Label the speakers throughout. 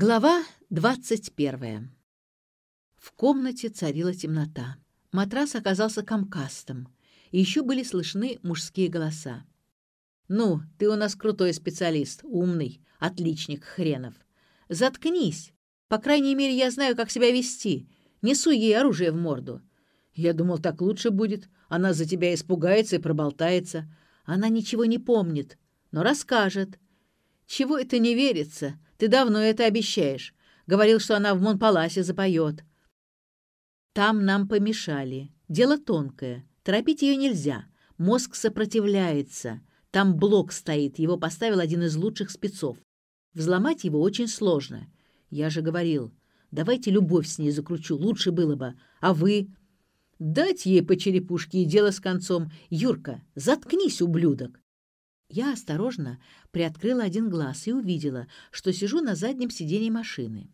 Speaker 1: Глава двадцать первая. В комнате царила темнота. Матрас оказался комкастом, и еще были слышны мужские голоса. «Ну, ты у нас крутой специалист, умный, отличник хренов. Заткнись! По крайней мере, я знаю, как себя вести. Несу ей оружие в морду. Я думал, так лучше будет. Она за тебя испугается и проболтается. Она ничего не помнит, но расскажет. Чего это не верится?» Ты давно это обещаешь. Говорил, что она в Монпаласе запоет. Там нам помешали. Дело тонкое. Торопить ее нельзя. Мозг сопротивляется. Там блок стоит. Его поставил один из лучших спецов. Взломать его очень сложно. Я же говорил, давайте любовь с ней закручу, лучше было бы. А вы? Дать ей по черепушке и дело с концом. Юрка, заткнись, ублюдок. Я осторожно приоткрыла один глаз и увидела, что сижу на заднем сиденье машины.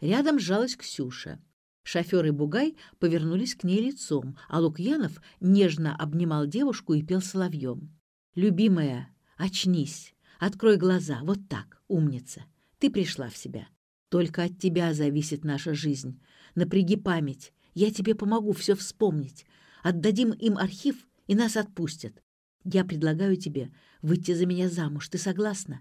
Speaker 1: Рядом сжалась Ксюша. Шофер и Бугай повернулись к ней лицом, а Лукьянов нежно обнимал девушку и пел соловьем. «Любимая, очнись, открой глаза, вот так, умница. Ты пришла в себя. Только от тебя зависит наша жизнь. Напряги память, я тебе помогу все вспомнить. Отдадим им архив, и нас отпустят. Я предлагаю тебе выйти за меня замуж. Ты согласна?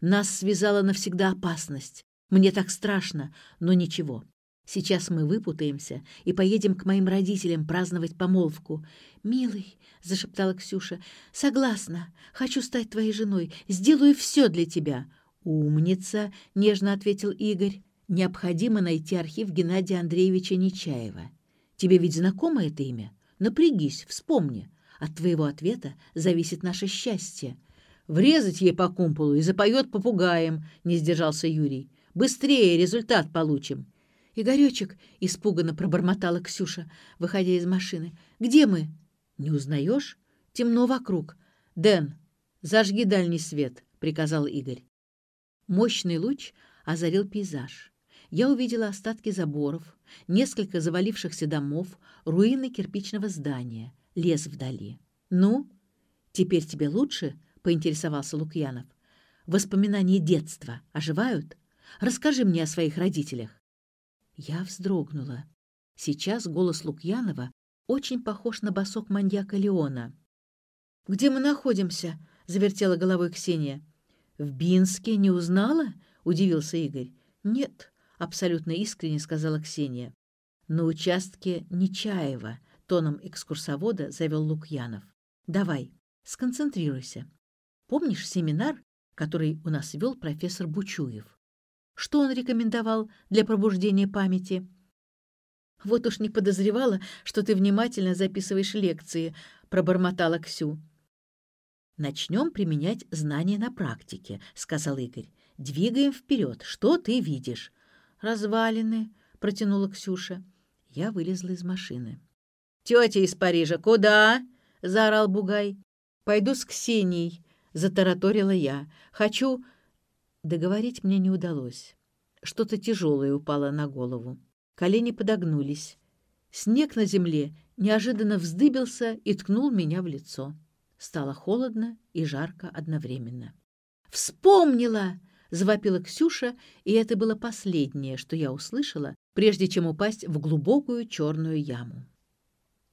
Speaker 1: Нас связала навсегда опасность. Мне так страшно, но ничего. Сейчас мы выпутаемся и поедем к моим родителям праздновать помолвку. «Милый», — зашептала Ксюша, — «согласна. Хочу стать твоей женой. Сделаю все для тебя». «Умница», — нежно ответил Игорь. «Необходимо найти архив Геннадия Андреевича Нечаева. Тебе ведь знакомо это имя? Напрягись, вспомни. От твоего ответа зависит наше счастье. Врезать ей по кумполу и запоет попугаем, не сдержался Юрий. Быстрее результат получим. Игоречек, испуганно пробормотала Ксюша, выходя из машины. Где мы? Не узнаешь? Темно вокруг. Дэн, зажги дальний свет, приказал Игорь. Мощный луч озарил пейзаж. Я увидела остатки заборов, несколько завалившихся домов, руины кирпичного здания — лес вдали. «Ну, теперь тебе лучше?» — поинтересовался Лукьянов. «Воспоминания детства оживают? Расскажи мне о своих родителях». Я вздрогнула. Сейчас голос Лукьянова очень похож на босок маньяка Леона. «Где мы находимся?» — завертела головой Ксения. «В Бинске не узнала?» — удивился Игорь. «Нет», — абсолютно искренне сказала Ксения. «На участке Нечаева, тоном экскурсовода завел Лукьянов. «Давай, сконцентрируйся. Помнишь семинар, который у нас вел профессор Бучуев? Что он рекомендовал для пробуждения памяти?» «Вот уж не подозревала, что ты внимательно записываешь лекции», — пробормотала Ксю. «Начнем применять знания на практике», — сказал Игорь. «Двигаем вперед. Что ты видишь?» «Развалины», — протянула Ксюша. Я вылезла из машины. «Тетя из Парижа, куда?» — заорал Бугай. «Пойду с Ксенией», — затараторила я. «Хочу...» Договорить мне не удалось. Что-то тяжелое упало на голову. Колени подогнулись. Снег на земле неожиданно вздыбился и ткнул меня в лицо. Стало холодно и жарко одновременно. «Вспомнила!» — завопила Ксюша, и это было последнее, что я услышала, прежде чем упасть в глубокую черную яму.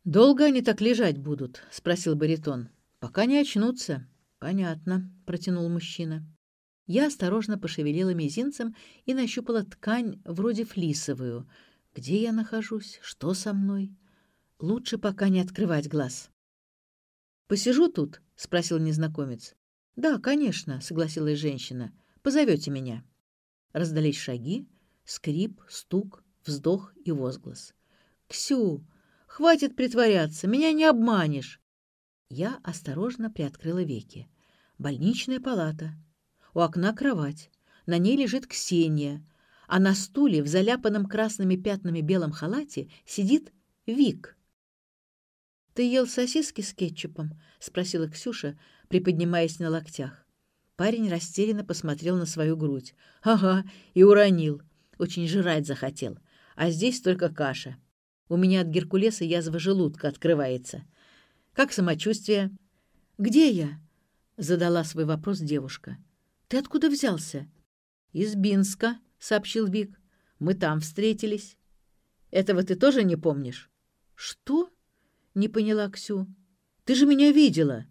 Speaker 1: «Долго они так лежать будут?» — спросил баритон. «Пока не очнутся». «Понятно», — протянул мужчина. Я осторожно пошевелила мизинцем и нащупала ткань вроде флисовую. Где я нахожусь? Что со мной? Лучше пока не открывать глаз. «Посижу тут?» — спросил незнакомец. «Да, конечно», — согласилась женщина. «Позовете меня». Раздались шаги, скрип, стук, вздох и возглас. «Ксю, Хватит притворяться, меня не обманешь. Я осторожно приоткрыла веки. Больничная палата. У окна кровать. На ней лежит Ксения, а на стуле в заляпанном красными пятнами белом халате сидит Вик. «Ты ел сосиски с кетчупом?» — спросила Ксюша, приподнимаясь на локтях. Парень растерянно посмотрел на свою грудь. «Ага, и уронил. Очень жрать захотел. А здесь только каша. У меня от Геркулеса язва желудка открывается. Как самочувствие? Где я? Задала свой вопрос девушка. Ты откуда взялся? Из Бинска, сообщил Вик. «Мы там встретились. Этого ты тоже не помнишь?» «Что?» — не поняла Ксю. «Ты же меня видела!»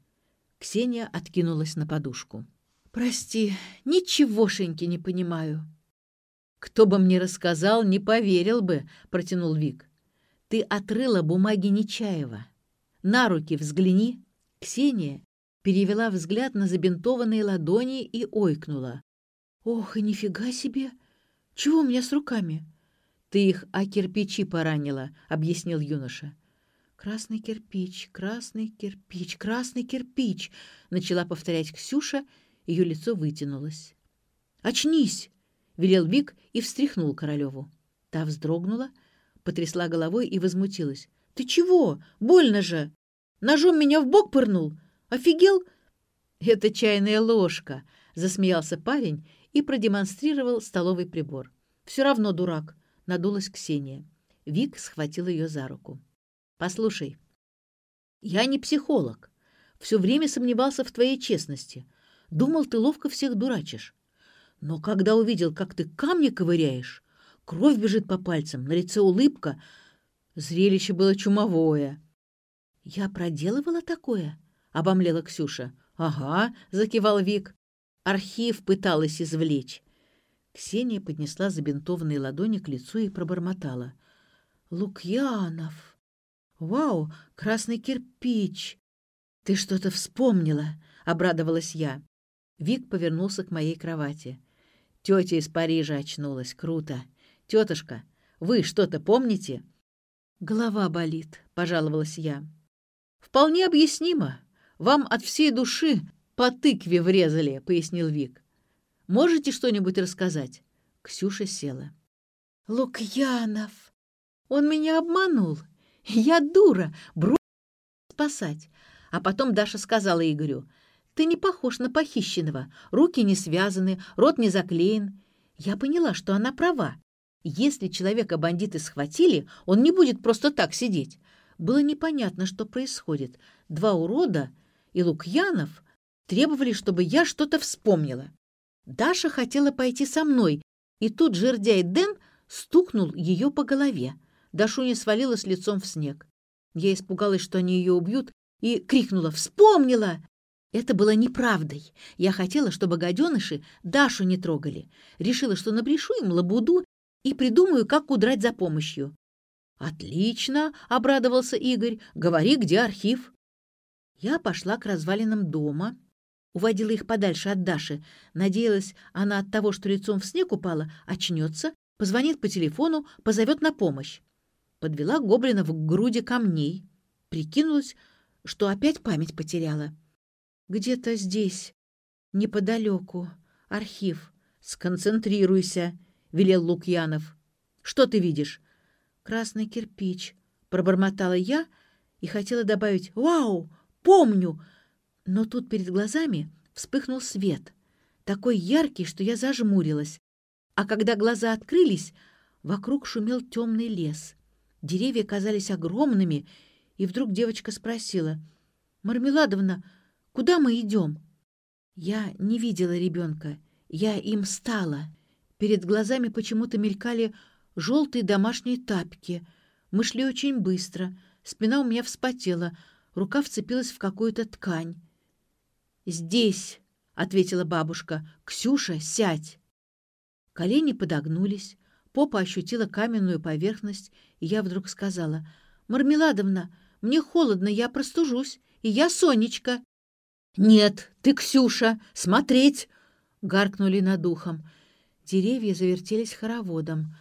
Speaker 1: Ксения откинулась на подушку. «Прости, ничегошеньки не понимаю». «Кто бы мне рассказал, не поверил бы», — протянул Вик. «Ты отрыла бумаги Нечаева. На руки взгляни». Ксения перевела взгляд на забинтованные ладони и ойкнула. «Ох, и нифига себе! Чего у меня с руками?» «Ты их о кирпичи поранила», — объяснил юноша. «Красный кирпич, красный кирпич, красный кирпич», — начала повторять Ксюша, ее лицо вытянулось. «Очнись!» — велел Вик и встряхнул Королеву. Та вздрогнула, потрясла головой и возмутилась. «Ты чего? Больно же! Ножом меня в бок пырнул! Офигел?» «Это чайная ложка!» — засмеялся парень и продемонстрировал столовый прибор. «Все равно дурак!» — надулась Ксения. Вик схватил ее за руку. Послушай, я не психолог. Все время сомневался в твоей честности. Думал, ты ловко всех дурачишь. Но когда увидел, как ты камни ковыряешь, кровь бежит по пальцам, на лице улыбка, зрелище было чумовое. «Я проделывала такое?» — обомлела Ксюша. «Ага», — закивал Вик. Архив пыталась извлечь. Ксения поднесла забинтованные ладони к лицу и пробормотала. «Лукьянов!» «Вау, красный кирпич!» «Ты что-то вспомнила!» — обрадовалась я. Вик повернулся к моей кровати. Тетя из Парижа очнулась. Круто. Тетушка, вы что-то помните? Голова болит, пожаловалась я. Вполне объяснимо. Вам от всей души по тыкве врезали, пояснил Вик. Можете что-нибудь рассказать? Ксюша села. Лукьянов! Он меня обманул. Я дура, брось спасать. А потом Даша сказала Игорю, «Ты не похож на похищенного, руки не связаны, рот не заклеен». Я поняла, что она права. Если человека бандиты схватили, он не будет просто так сидеть. Было непонятно, что происходит. Два урода и Лукьянов требовали, чтобы я что-то вспомнила. Даша хотела пойти со мной, и тут жердяй Дэн стукнул ее по голове. Дашуня свалилась лицом в снег. Я испугалась, что они ее убьют, и крикнула «Вспомнила!». Это было неправдой. Я хотела, чтобы гаденыши Дашу не трогали. Решила, что набрешу им лабуду и придумаю, как удрать за помощью. «Отлично!» — обрадовался Игорь. «Говори, где архив?» Я пошла к развалинам дома, уводила их подальше от Даши. Надеялась, она от того, что лицом в снег упала, очнется, позвонит по телефону, позовет на помощь подвела гоблинов к груди камней, прикинулась, что опять память потеряла. «Где-то здесь, неподалеку, архив. Сконцентрируйся», — велел Лукьянов. «Что ты видишь?» «Красный кирпич», — пробормотала я и хотела добавить «Вау! Помню!» Но тут перед глазами вспыхнул свет, такой яркий, что я зажмурилась. А когда глаза открылись, вокруг шумел темный лес — Деревья казались огромными, и вдруг девочка спросила, «Мармеладовна, куда мы идем?» Я не видела ребенка, я им стала. Перед глазами почему-то мелькали желтые домашние тапки. Мы шли очень быстро, спина у меня вспотела, рука вцепилась в какую-то ткань. «Здесь», — ответила бабушка, — «Ксюша, сядь». Колени подогнулись, Попа ощутила каменную поверхность, и я вдруг сказала, «Мармеладовна, мне холодно, я простужусь, и я Сонечка». «Нет, ты Ксюша, смотреть!» — гаркнули над ухом. Деревья завертелись хороводом.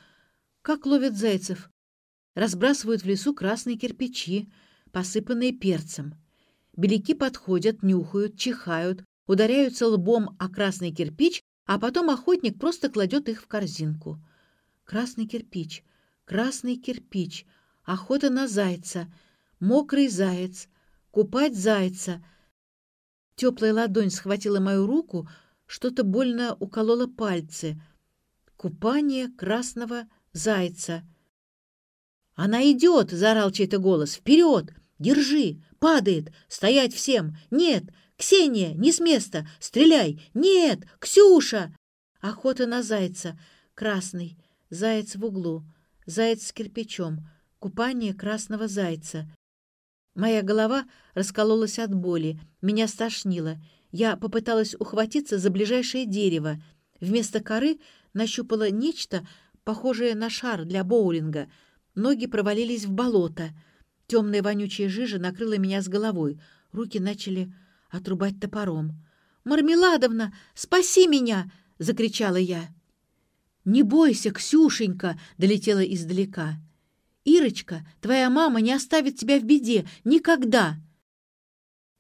Speaker 1: Как ловят зайцев? Разбрасывают в лесу красные кирпичи, посыпанные перцем. Беляки подходят, нюхают, чихают, ударяются лбом о красный кирпич, а потом охотник просто кладет их в корзинку. Красный кирпич, красный кирпич, охота на зайца, мокрый заяц, купать зайца. Теплая ладонь схватила мою руку, что-то больно укололо пальцы. Купание красного зайца. «Она идет!» — заорал чей-то голос. «Вперед! Держи! Падает! Стоять всем! Нет! Ксения, не с места! Стреляй! Нет! Ксюша!» Охота на зайца. красный, заяц в углу, заяц с кирпичом, купание красного зайца. Моя голова раскололась от боли, меня стошнило. Я попыталась ухватиться за ближайшее дерево. Вместо коры нащупала нечто, похожее на шар для боулинга. Ноги провалились в болото. Темная вонючая жижа накрыла меня с головой. Руки начали отрубать топором. «Мармеладовна, спаси меня!» — закричала я. «Не бойся, Ксюшенька!» — долетела издалека. «Ирочка, твоя мама не оставит тебя в беде. Никогда!»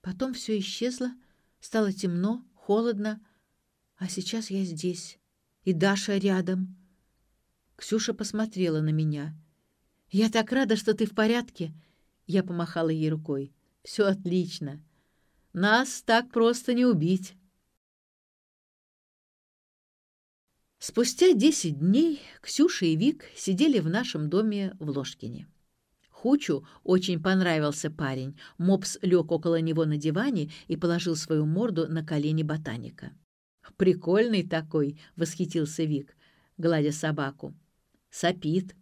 Speaker 1: Потом все исчезло, стало темно, холодно. А сейчас я здесь, и Даша рядом. Ксюша посмотрела на меня. «Я так рада, что ты в порядке!» Я помахала ей рукой. «Все отлично. Нас так просто не убить». Спустя десять дней Ксюша и Вик сидели в нашем доме в Ложкине. Хучу очень понравился парень. Мопс лег около него на диване и положил свою морду на колени ботаника. «Прикольный такой!» — восхитился Вик, гладя собаку. «Сопит».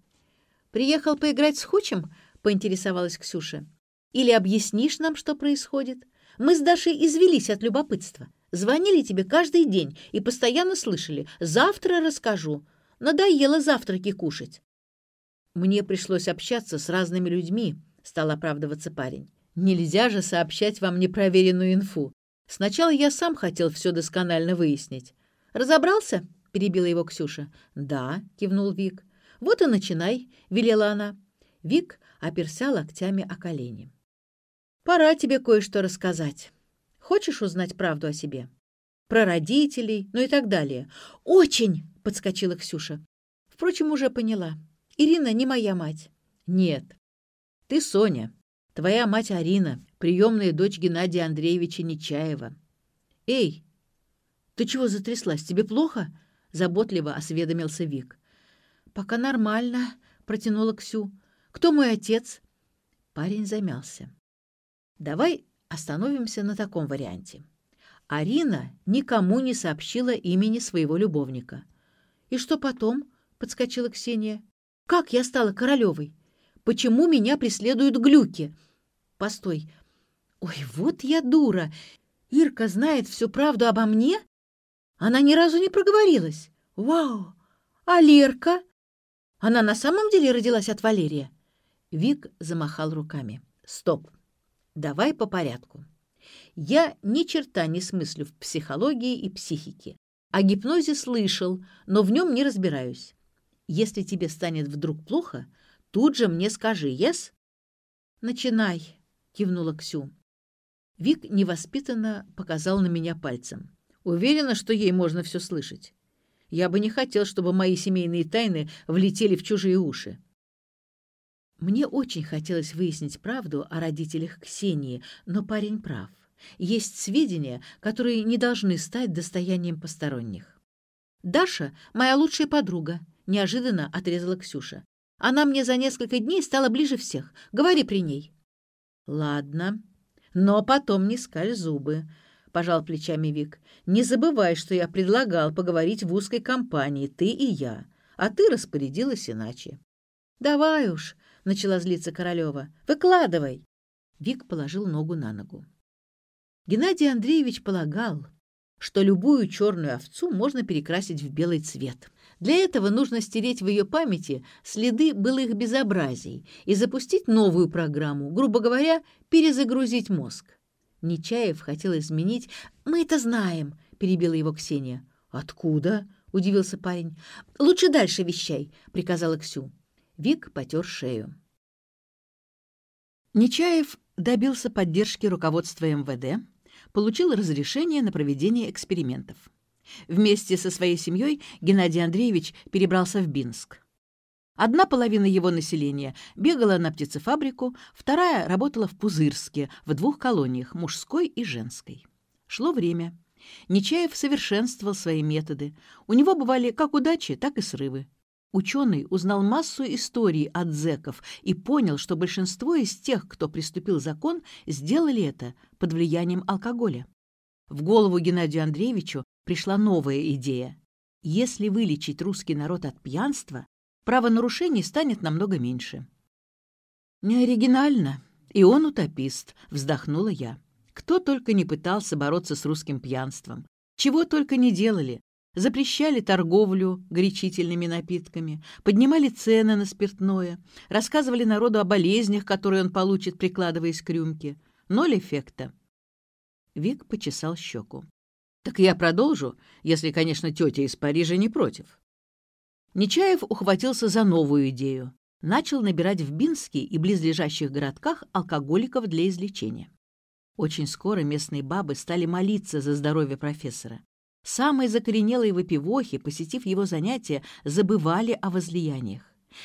Speaker 1: «Приехал поиграть с Хучем?» — поинтересовалась Ксюша. «Или объяснишь нам, что происходит? Мы с Дашей извелись от любопытства». Звонили тебе каждый день и постоянно слышали «завтра расскажу». Надоело завтраки кушать. Мне пришлось общаться с разными людьми, стал оправдываться парень. Нельзя же сообщать вам непроверенную инфу. Сначала я сам хотел все досконально выяснить. «Разобрался?» — перебила его Ксюша. «Да», — кивнул Вик. «Вот и начинай», — велела она. Вик оперся локтями о колени. «Пора тебе кое-что рассказать». Хочешь узнать правду о себе? Про родителей, ну и так далее. Очень, подскочила Ксюша. Впрочем, уже поняла. Ирина не моя мать. Нет. Ты Соня. Твоя мать Арина, приемная дочь Геннадия Андреевича Нечаева. Эй, ты чего затряслась? Тебе плохо? Заботливо осведомился Вик. Пока нормально, протянула Ксю. Кто мой отец? Парень замялся. Давай Остановимся на таком варианте. Арина никому не сообщила имени своего любовника. «И что потом?» — подскочила Ксения. «Как я стала королевой? Почему меня преследуют глюки?» «Постой. Ой, вот я дура. Ирка знает всю правду обо мне? Она ни разу не проговорилась. Вау! А Лерка? Она на самом деле родилась от Валерия?» Вик замахал руками. «Стоп! Давай по порядку. Я ни черта не смыслю в психологии и психике. О гипнозе слышал, но в нем не разбираюсь. Если тебе станет вдруг плохо, тут же мне скажи, yes? Начинай, кивнула Ксю. Вик невоспитанно показал на меня пальцем. Уверена, что ей можно все слышать. Я бы не хотел, чтобы мои семейные тайны влетели в чужие уши. Мне очень хотелось выяснить правду о родителях Ксении, но парень прав. Есть сведения, которые не должны стать достоянием посторонних. «Даша — моя лучшая подруга», — неожиданно отрезала Ксюша. «Она мне за несколько дней стала ближе всех. Говори при ней». «Ладно, но потом не скаль зубы», — пожал плечами Вик. «Не забывай, что я предлагал поговорить в узкой компании, ты и я, а ты распорядилась иначе». «Давай уж», — начала злиться Королева. «Выкладывай!» Вик положил ногу на ногу. Геннадий Андреевич полагал, что любую черную овцу можно перекрасить в белый цвет. Для этого нужно стереть в ее памяти следы былых безобразий и запустить новую программу, грубо говоря, перезагрузить мозг. Нечаев хотел изменить... «Мы это знаем», — перебила его Ксения. «Откуда?» — удивился парень. «Лучше дальше вещай», — приказала Ксю. Вик потер шею. Нечаев добился поддержки руководства МВД, получил разрешение на проведение экспериментов. Вместе со своей семьей Геннадий Андреевич перебрался в Бинск. Одна половина его населения бегала на птицефабрику, вторая работала в Пузырске, в двух колониях, мужской и женской. Шло время. Нечаев совершенствовал свои методы. У него бывали как удачи, так и срывы. Ученый узнал массу историй от зэков и понял, что большинство из тех, кто приступил закон, сделали это под влиянием алкоголя. В голову Геннадию Андреевичу пришла новая идея. Если вылечить русский народ от пьянства, правонарушений станет намного меньше. «Не оригинально, и он утопист», — вздохнула я. Кто только не пытался бороться с русским пьянством. Чего только не делали. Запрещали торговлю горячительными напитками, поднимали цены на спиртное, рассказывали народу о болезнях, которые он получит, прикладываясь к рюмке. Ноль эффекта. Вик почесал щеку. «Так я продолжу, если, конечно, тетя из Парижа не против». Нечаев ухватился за новую идею. Начал набирать в Бинске и близлежащих городках алкоголиков для излечения. Очень скоро местные бабы стали молиться за здоровье профессора. Самые закоренелые выпивохи, посетив его занятия, забывали о возлияниях.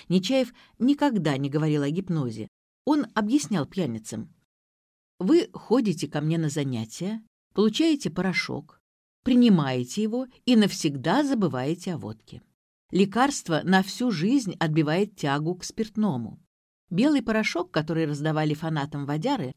Speaker 1: Нечаев никогда не говорил о гипнозе. Он объяснял пьяницам. «Вы ходите ко мне на занятия, получаете порошок, принимаете его и навсегда забываете о водке. Лекарство на всю жизнь отбивает тягу к спиртному. Белый порошок, который раздавали фанатам водяры,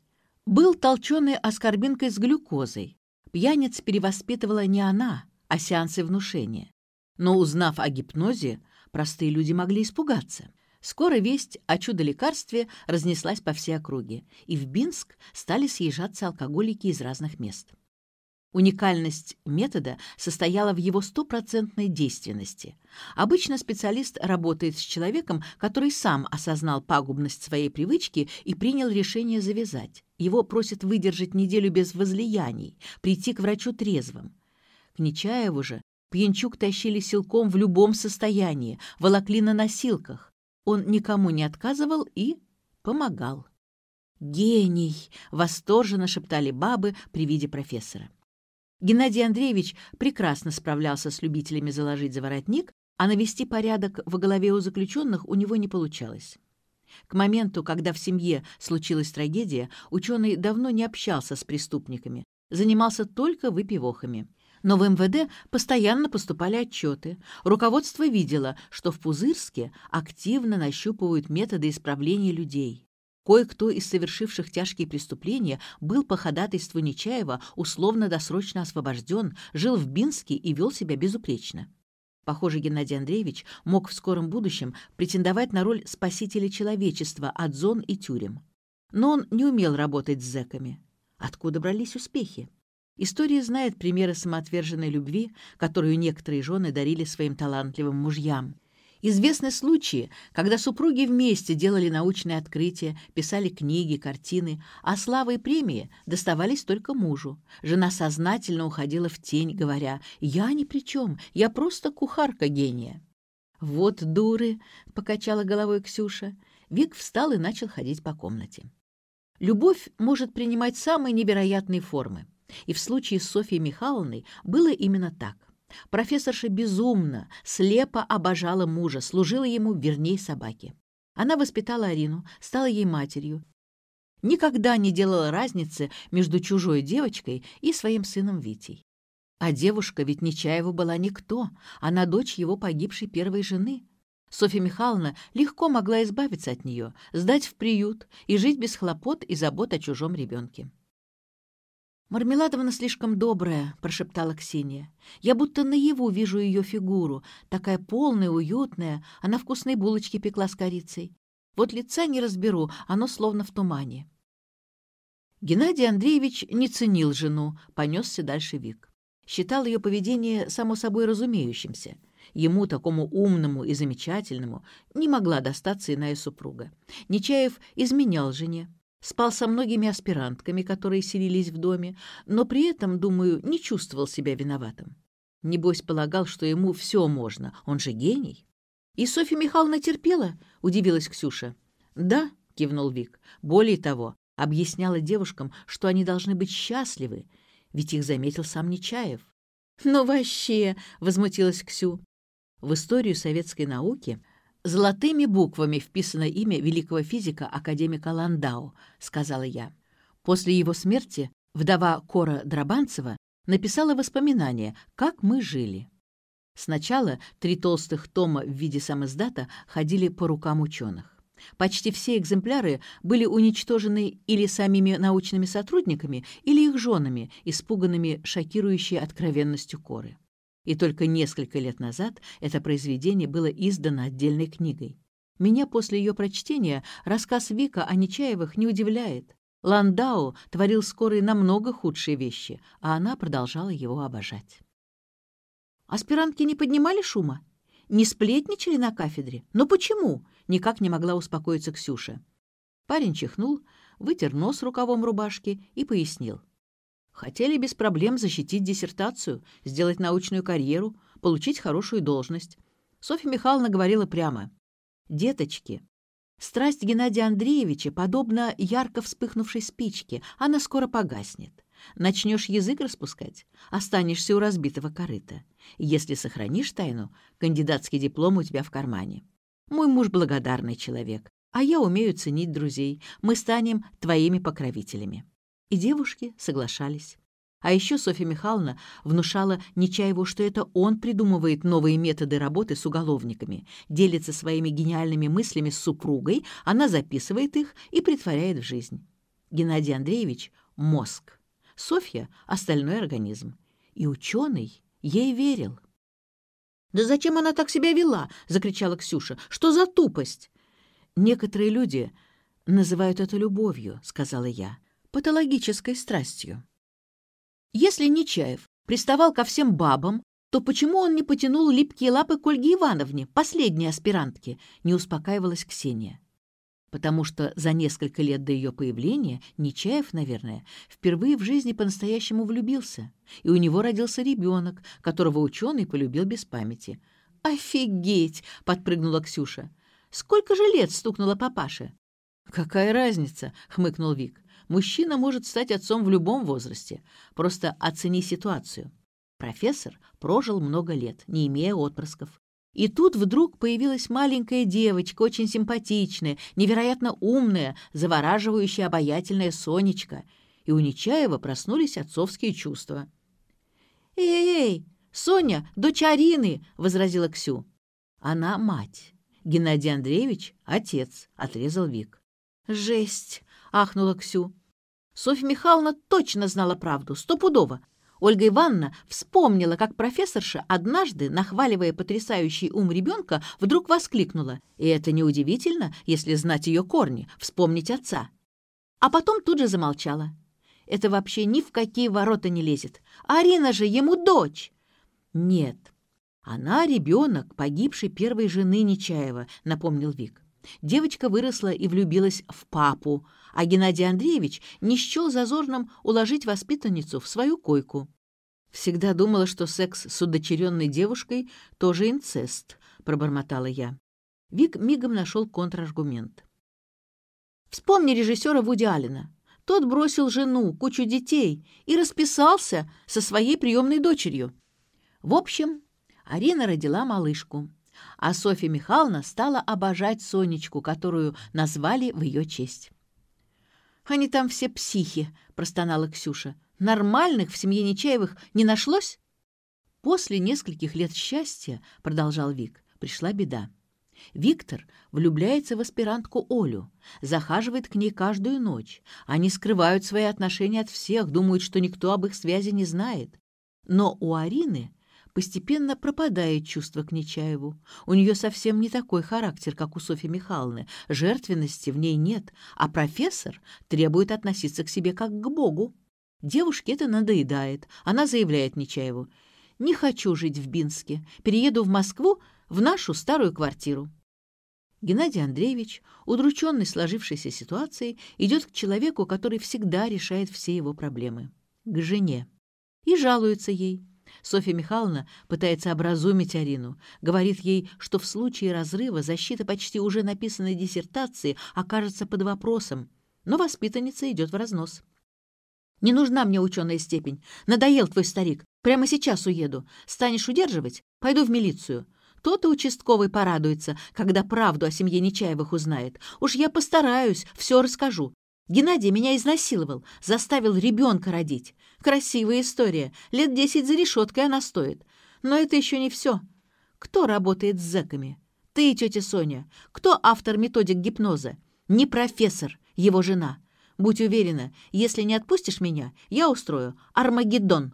Speaker 1: был толченый аскорбинкой с глюкозой. Пьяниц перевоспитывала не она, а сеансы внушения. Но, узнав о гипнозе, простые люди могли испугаться. Скоро весть о чудо-лекарстве разнеслась по всей округе, и в Бинск стали съезжаться алкоголики из разных мест. Уникальность метода состояла в его стопроцентной действенности. Обычно специалист работает с человеком, который сам осознал пагубность своей привычки и принял решение завязать. Его просят выдержать неделю без возлияний, прийти к врачу трезвым. К Нечаеву же пьянчук тащили силком в любом состоянии, волокли на носилках. Он никому не отказывал и помогал. «Гений!» — восторженно шептали бабы при виде профессора. Геннадий Андреевич прекрасно справлялся с любителями заложить за воротник, а навести порядок в голове у заключенных у него не получалось. К моменту, когда в семье случилась трагедия, ученый давно не общался с преступниками, занимался только выпивохами. Но в МВД постоянно поступали отчеты. Руководство видело, что в Пузырске активно нащупывают методы исправления людей. Кое-кто из совершивших тяжкие преступления был по ходатайству Нечаева условно-досрочно освобожден, жил в Бинске и вел себя безупречно. Похоже, Геннадий Андреевич мог в скором будущем претендовать на роль спасителя человечества от зон и тюрем. Но он не умел работать с зэками. Откуда брались успехи? История знает примеры самоотверженной любви, которую некоторые жены дарили своим талантливым мужьям – Известны случаи, когда супруги вместе делали научные открытия, писали книги, картины, а славы и премии доставались только мужу. Жена сознательно уходила в тень, говоря «Я ни при чем, я просто кухарка гения». «Вот дуры!» — покачала головой Ксюша. Вик встал и начал ходить по комнате. Любовь может принимать самые невероятные формы. И в случае с Софьей Михайловной было именно так. Профессорша безумно, слепо обожала мужа, служила ему верней собаки. Она воспитала Арину, стала ей матерью. Никогда не делала разницы между чужой девочкой и своим сыном Витей. А девушка ведь Нечаева была никто, она дочь его погибшей первой жены. Софья Михайловна легко могла избавиться от нее, сдать в приют и жить без хлопот и забот о чужом ребенке. «Мармеладовна слишком добрая», — прошептала Ксения. «Я будто наяву вижу ее фигуру, такая полная, уютная. Она вкусные булочки пекла с корицей. Вот лица не разберу, оно словно в тумане». Геннадий Андреевич не ценил жену, понесся дальше Вик. Считал ее поведение само собой разумеющимся. Ему, такому умному и замечательному, не могла достаться иная супруга. Нечаев изменял жене, Спал со многими аспирантками, которые селились в доме, но при этом, думаю, не чувствовал себя виноватым. Небось, полагал, что ему все можно, он же гений. «И Софья Михайловна терпела?» — удивилась Ксюша. «Да», — кивнул Вик. «Более того, объясняла девушкам, что они должны быть счастливы, ведь их заметил сам Нечаев». «Ну вообще!» — возмутилась Ксю. В историю советской науки «Золотыми буквами вписано имя великого физика академика Ландау», — сказала я. После его смерти вдова Кора Драбанцева написала воспоминания «Как мы жили». Сначала три толстых тома в виде самоиздата ходили по рукам ученых. Почти все экземпляры были уничтожены или самими научными сотрудниками, или их женами, испуганными шокирующей откровенностью коры. И только несколько лет назад это произведение было издано отдельной книгой. Меня после ее прочтения рассказ Вика о Нечаевых не удивляет. Ландау творил скоро и намного худшие вещи, а она продолжала его обожать. Аспирантки не поднимали шума? Не сплетничали на кафедре? Но почему? Никак не могла успокоиться Ксюша. Парень чихнул, вытер нос рукавом рубашки и пояснил. Хотели без проблем защитить диссертацию, сделать научную карьеру, получить хорошую должность. Софья Михайловна говорила прямо. «Деточки, страсть Геннадия Андреевича подобна ярко вспыхнувшей спичке, она скоро погаснет. Начнешь язык распускать, останешься у разбитого корыта. Если сохранишь тайну, кандидатский диплом у тебя в кармане. Мой муж благодарный человек, а я умею ценить друзей. Мы станем твоими покровителями». И девушки соглашались. А еще Софья Михайловна внушала Нечаеву, что это он придумывает новые методы работы с уголовниками, делится своими гениальными мыслями с супругой, она записывает их и притворяет в жизнь. Геннадий Андреевич — мозг, Софья — остальной организм. И ученый ей верил. «Да зачем она так себя вела?» — закричала Ксюша. «Что за тупость?» «Некоторые люди называют это любовью», — сказала я, — «патологической страстью». Если Нечаев приставал ко всем бабам, то почему он не потянул липкие лапы к Ольге Ивановне, последней аспирантке, не успокаивалась Ксения. Потому что за несколько лет до ее появления Нечаев, наверное, впервые в жизни по-настоящему влюбился, и у него родился ребенок, которого ученый полюбил без памяти. «Офигеть!» — подпрыгнула Ксюша. Сколько же лет стукнуло папаше?» «Какая разница?» — хмыкнул Вик. «Мужчина может стать отцом в любом возрасте. Просто оцени ситуацию. Профессор прожил много лет, не имея отпрысков. И тут вдруг появилась маленькая девочка, очень симпатичная, невероятно умная, завораживающая, обаятельная Сонечка. И у Нечаева проснулись отцовские чувства. «Эй-эй, Соня, дочь Арины!» — возразила Ксю. «Она мать. Геннадий Андреевич — отец», — отрезал Вик. «Жесть!» — ахнула Ксю. Софья Михайловна точно знала правду, стопудово. Ольга Ивановна вспомнила, как профессорша однажды, нахваливая потрясающий ум ребенка, вдруг воскликнула. И это неудивительно, если знать ее корни, вспомнить отца. А потом тут же замолчала. Это вообще ни в какие ворота не лезет. Арина же ему дочь. Нет, «Она ребенок погибшей первой жены Нечаева», — напомнил Вик. Девочка выросла и влюбилась в папу, а Геннадий Андреевич не счел зазорным уложить воспитанницу в свою койку. «Всегда думала, что секс с удочеренной девушкой тоже инцест», — пробормотала я. Вик мигом нашел контраргумент. «Вспомни режиссера Вуди Аллена. Тот бросил жену, кучу детей и расписался со своей приемной дочерью. В общем, Арина родила малышку, а Софья Михайловна стала обожать Сонечку, которую назвали в ее честь. «Они там все психи», — простонала Ксюша. «Нормальных в семье Нечаевых не нашлось?» «После нескольких лет счастья», — продолжал Вик, — пришла беда. Виктор влюбляется в аспирантку Олю, захаживает к ней каждую ночь. Они скрывают свои отношения от всех, думают, что никто об их связи не знает. Но у Арины постепенно пропадает чувство к Нечаеву. У нее совсем не такой характер, как у Софьи Михайловны. Жертвенности в ней нет, а профессор требует относиться к себе как к Богу. Девушке это надоедает. Она заявляет Нечаеву, «Не хочу жить в Бинске. Перееду в Москву, в нашу старую квартиру». Геннадий Андреевич, удрученный сложившейся ситуацией, идет к человеку, который всегда решает все его проблемы — к жене, и жалуется ей — Софья Михайловна пытается образумить Арину, говорит ей, что в случае разрыва защита почти уже написанной диссертации окажется под вопросом, но воспитанница идет в разнос. «Не нужна мне ученая степень. Надоел твой старик. Прямо сейчас уеду. Станешь удерживать? Пойду в милицию. То-то участковый порадуется, когда правду о семье Нечаевых узнает. Уж я постараюсь, все расскажу. Геннадий меня изнасиловал, заставил ребенка родить. Красивая история. Лет десять за решеткой она стоит. Но это еще не все. Кто работает с зэками? Ты тетя Соня. Кто автор методик гипноза? Не профессор, его жена. Будь уверена, если не отпустишь меня, я устрою Армагеддон.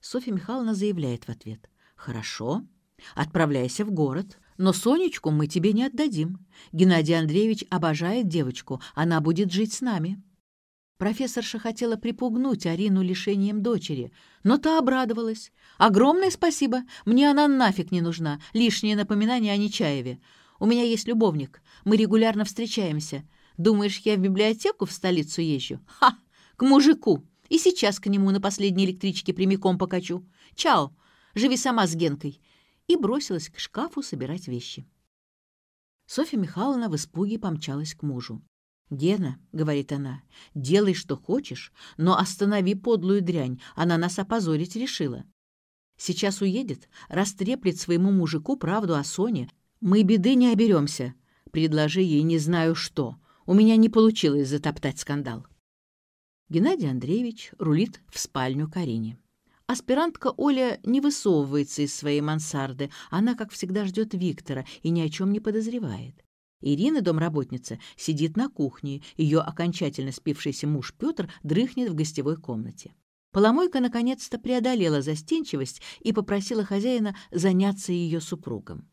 Speaker 1: Софья Михайловна заявляет в ответ. «Хорошо, отправляйся в город, но Сонечку мы тебе не отдадим. Геннадий Андреевич обожает девочку, она будет жить с нами». Профессорша хотела припугнуть Арину лишением дочери, но та обрадовалась. «Огромное спасибо! Мне она нафиг не нужна. Лишнее напоминание о Нечаеве. У меня есть любовник. Мы регулярно встречаемся. Думаешь, я в библиотеку в столицу езжу? Ха! К мужику! И сейчас к нему на последней электричке прямиком покачу. Чао! Живи сама с Генкой!» И бросилась к шкафу собирать вещи. Софья Михайловна в испуге помчалась к мужу. «Гена», — говорит она, — «делай, что хочешь, но останови подлую дрянь, она нас опозорить решила. Сейчас уедет, растреплет своему мужику правду о Соне. Мы беды не оберемся. Предложи ей не знаю что. У меня не получилось затоптать скандал». Геннадий Андреевич рулит в спальню Карине. Аспирантка Оля не высовывается из своей мансарды. Она, как всегда, ждет Виктора и ни о чем не подозревает. Ирина, домработница, сидит на кухне, ее окончательно спившийся муж Петр дрыхнет в гостевой комнате. Поломойка наконец-то преодолела застенчивость и попросила хозяина заняться ее супругом.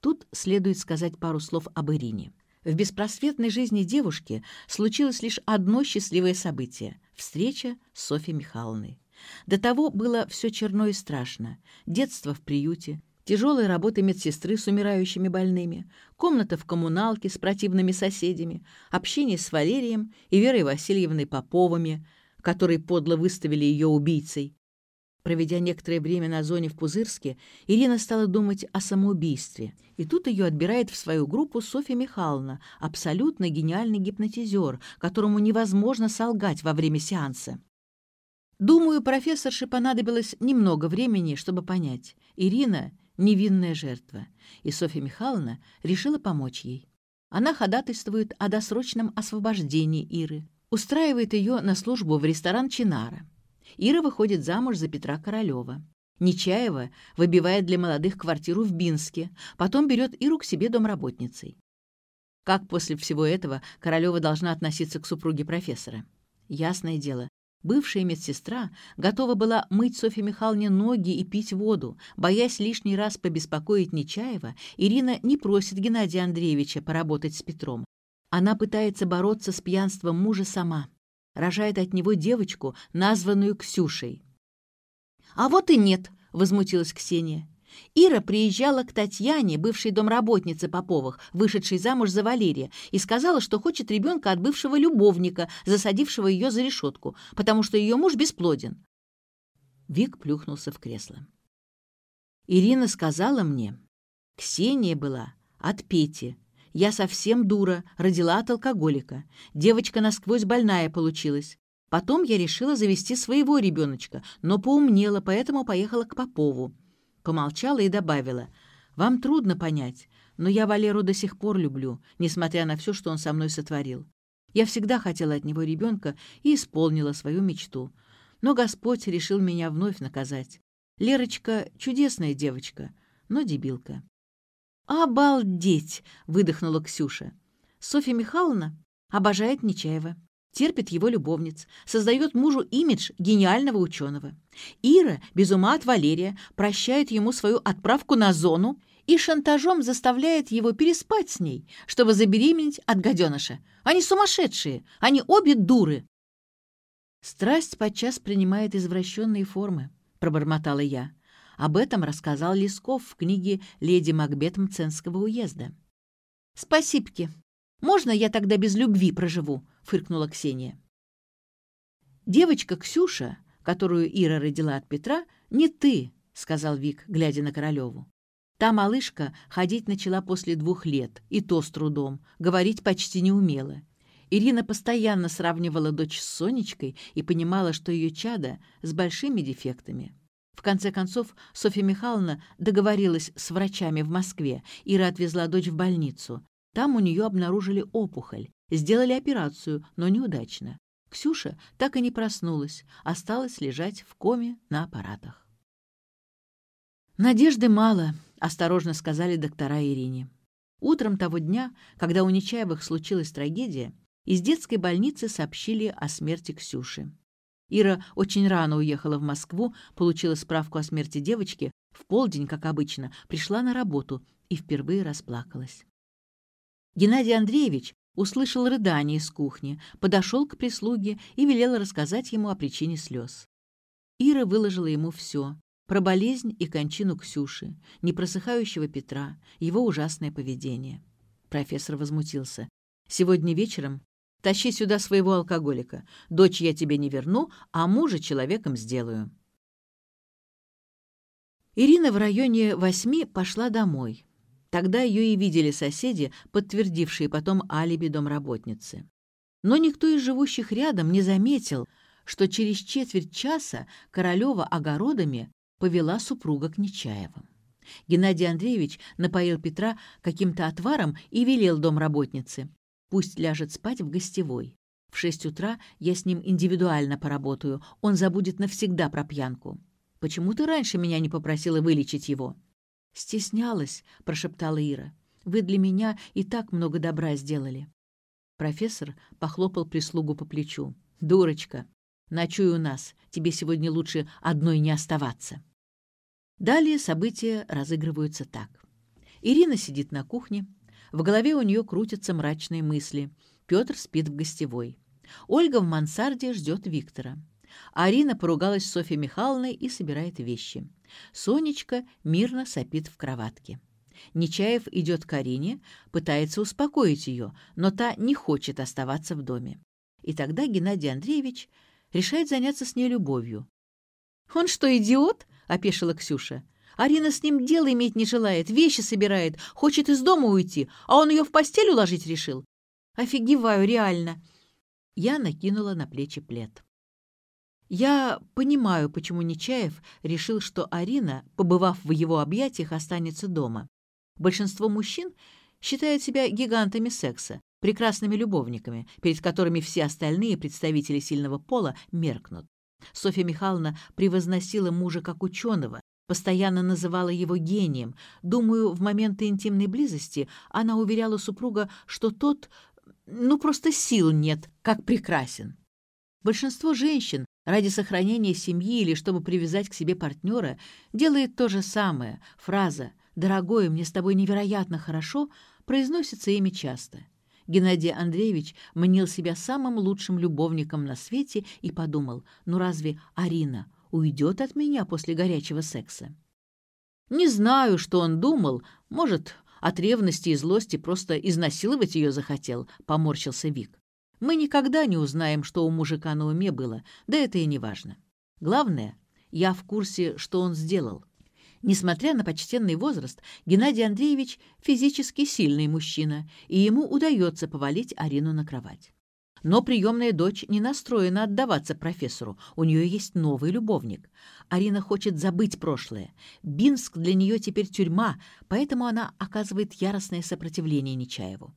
Speaker 1: Тут следует сказать пару слов об Ирине. В беспросветной жизни девушки случилось лишь одно счастливое событие — встреча с Софьей Михайловной. До того было все черно и страшно. Детство в приюте, тяжелая работа медсестры с умирающими больными, комната в коммуналке с противными соседями, общение с Валерием и Верой Васильевной Поповыми, которые подло выставили ее убийцей. Проведя некоторое время на зоне в Пузырске, Ирина стала думать о самоубийстве. И тут ее отбирает в свою группу Софья Михайловна, абсолютно гениальный гипнотизер, которому невозможно солгать во время сеанса. Думаю, профессорше понадобилось немного времени, чтобы понять. Ирина невинная жертва, и Софья Михайловна решила помочь ей. Она ходатайствует о досрочном освобождении Иры, устраивает ее на службу в ресторан Чинара. Ира выходит замуж за Петра Королева. Нечаева выбивает для молодых квартиру в Бинске, потом берет Иру к себе домработницей. Как после всего этого Королева должна относиться к супруге профессора? Ясное дело, Бывшая медсестра готова была мыть Софье Михайловне ноги и пить воду. Боясь лишний раз побеспокоить Нечаева, Ирина не просит Геннадия Андреевича поработать с Петром. Она пытается бороться с пьянством мужа сама. Рожает от него девочку, названную Ксюшей. «А вот и нет», — возмутилась Ксения. Ира приезжала к Татьяне, бывшей домработнице Поповых, вышедшей замуж за Валерия, и сказала, что хочет ребенка от бывшего любовника, засадившего ее за решетку, потому что ее муж бесплоден. Вик плюхнулся в кресло. Ирина сказала мне, Ксения была от Пети. Я совсем дура, родила от алкоголика. Девочка насквозь больная получилась. Потом я решила завести своего ребеночка, но поумнела, поэтому поехала к Попову. Помолчала и добавила. «Вам трудно понять, но я Валеру до сих пор люблю, несмотря на все, что он со мной сотворил. Я всегда хотела от него ребенка и исполнила свою мечту. Но Господь решил меня вновь наказать. Лерочка — чудесная девочка, но дебилка». «Обалдеть!» — выдохнула Ксюша. «Софья Михайловна обожает Нечаева терпит его любовниц, создает мужу имидж гениального ученого. Ира, без ума от Валерия, прощает ему свою отправку на зону и шантажом заставляет его переспать с ней, чтобы забеременеть от гаденыша. Они сумасшедшие, они обе дуры. «Страсть подчас принимает извращенные формы», — пробормотала я. Об этом рассказал Лесков в книге «Леди Макбет Мценского уезда». «Спасибки. Можно я тогда без любви проживу?» — фыркнула Ксения. «Девочка Ксюша, которую Ира родила от Петра, не ты», — сказал Вик, глядя на Королеву. Та малышка ходить начала после двух лет, и то с трудом, говорить почти не умела. Ирина постоянно сравнивала дочь с Сонечкой и понимала, что ее чада с большими дефектами. В конце концов, Софья Михайловна договорилась с врачами в Москве. Ира отвезла дочь в больницу. Там у нее обнаружили опухоль. Сделали операцию, но неудачно. Ксюша так и не проснулась, осталась лежать в коме на аппаратах. «Надежды мало», — осторожно сказали доктора Ирине. Утром того дня, когда у Нечаевых случилась трагедия, из детской больницы сообщили о смерти Ксюши. Ира очень рано уехала в Москву, получила справку о смерти девочки, в полдень, как обычно, пришла на работу и впервые расплакалась. Геннадий Андреевич услышал рыдание из кухни, подошел к прислуге и велел рассказать ему о причине слез. Ира выложила ему все про болезнь и кончину Ксюши, непросыхающего Петра, его ужасное поведение. Профессор возмутился. «Сегодня вечером тащи сюда своего алкоголика. Дочь я тебе не верну, а мужа человеком сделаю». Ирина в районе восьми пошла домой. Тогда ее и видели соседи, подтвердившие потом алиби домработницы. Но никто из живущих рядом не заметил, что через четверть часа Королева огородами повела супруга к Нечаевым. Геннадий Андреевич напоил Петра каким-то отваром и велел домработнице. Пусть ляжет спать в гостевой. В шесть утра я с ним индивидуально поработаю, он забудет навсегда про пьянку. Почему ты раньше меня не попросила вылечить его?» «Стеснялась», — прошептала Ира. «Вы для меня и так много добра сделали». Профессор похлопал прислугу по плечу. «Дурочка, ночуй у нас, тебе сегодня лучше одной не оставаться». Далее события разыгрываются так. Ирина сидит на кухне, в голове у нее крутятся мрачные мысли. Петр спит в гостевой. Ольга в мансарде ждет Виктора. Арина поругалась с Софьей Михайловной и собирает вещи. Сонечка мирно сопит в кроватке. Нечаев идет к Арине, пытается успокоить ее, но та не хочет оставаться в доме. И тогда Геннадий Андреевич решает заняться с ней любовью. «Он что, идиот?» опешила Ксюша. Арина с ним дело иметь не желает, вещи собирает, хочет из дома уйти, а он ее в постель уложить решил. Офигеваю, реально. Я накинула на плечи плед. Я понимаю, почему Нечаев решил, что Арина, побывав в его объятиях, останется дома. Большинство мужчин считают себя гигантами секса, прекрасными любовниками, перед которыми все остальные представители сильного пола меркнут. Софья Михайловна превозносила мужа как ученого, постоянно называла его гением. Думаю, в моменты интимной близости она уверяла супруга, что тот, ну, просто сил нет, как прекрасен. Большинство женщин ради сохранения семьи или чтобы привязать к себе партнера делает то же самое. Фраза «Дорогой, мне с тобой невероятно хорошо» произносится ими часто. Геннадий Андреевич мнил себя самым лучшим любовником на свете и подумал, ну разве Арина уйдет от меня после горячего секса? Не знаю, что он думал, может, от ревности и злости просто изнасиловать ее захотел, поморщился Вик. Мы никогда не узнаем, что у мужика на уме было, да это и не важно. Главное, я в курсе, что он сделал. Несмотря на почтенный возраст, Геннадий Андреевич физически сильный мужчина, и ему удается повалить Арину на кровать. Но приемная дочь не настроена отдаваться профессору, у нее есть новый любовник. Арина хочет забыть прошлое. Бинск для нее теперь тюрьма, поэтому она оказывает яростное сопротивление Нечаеву.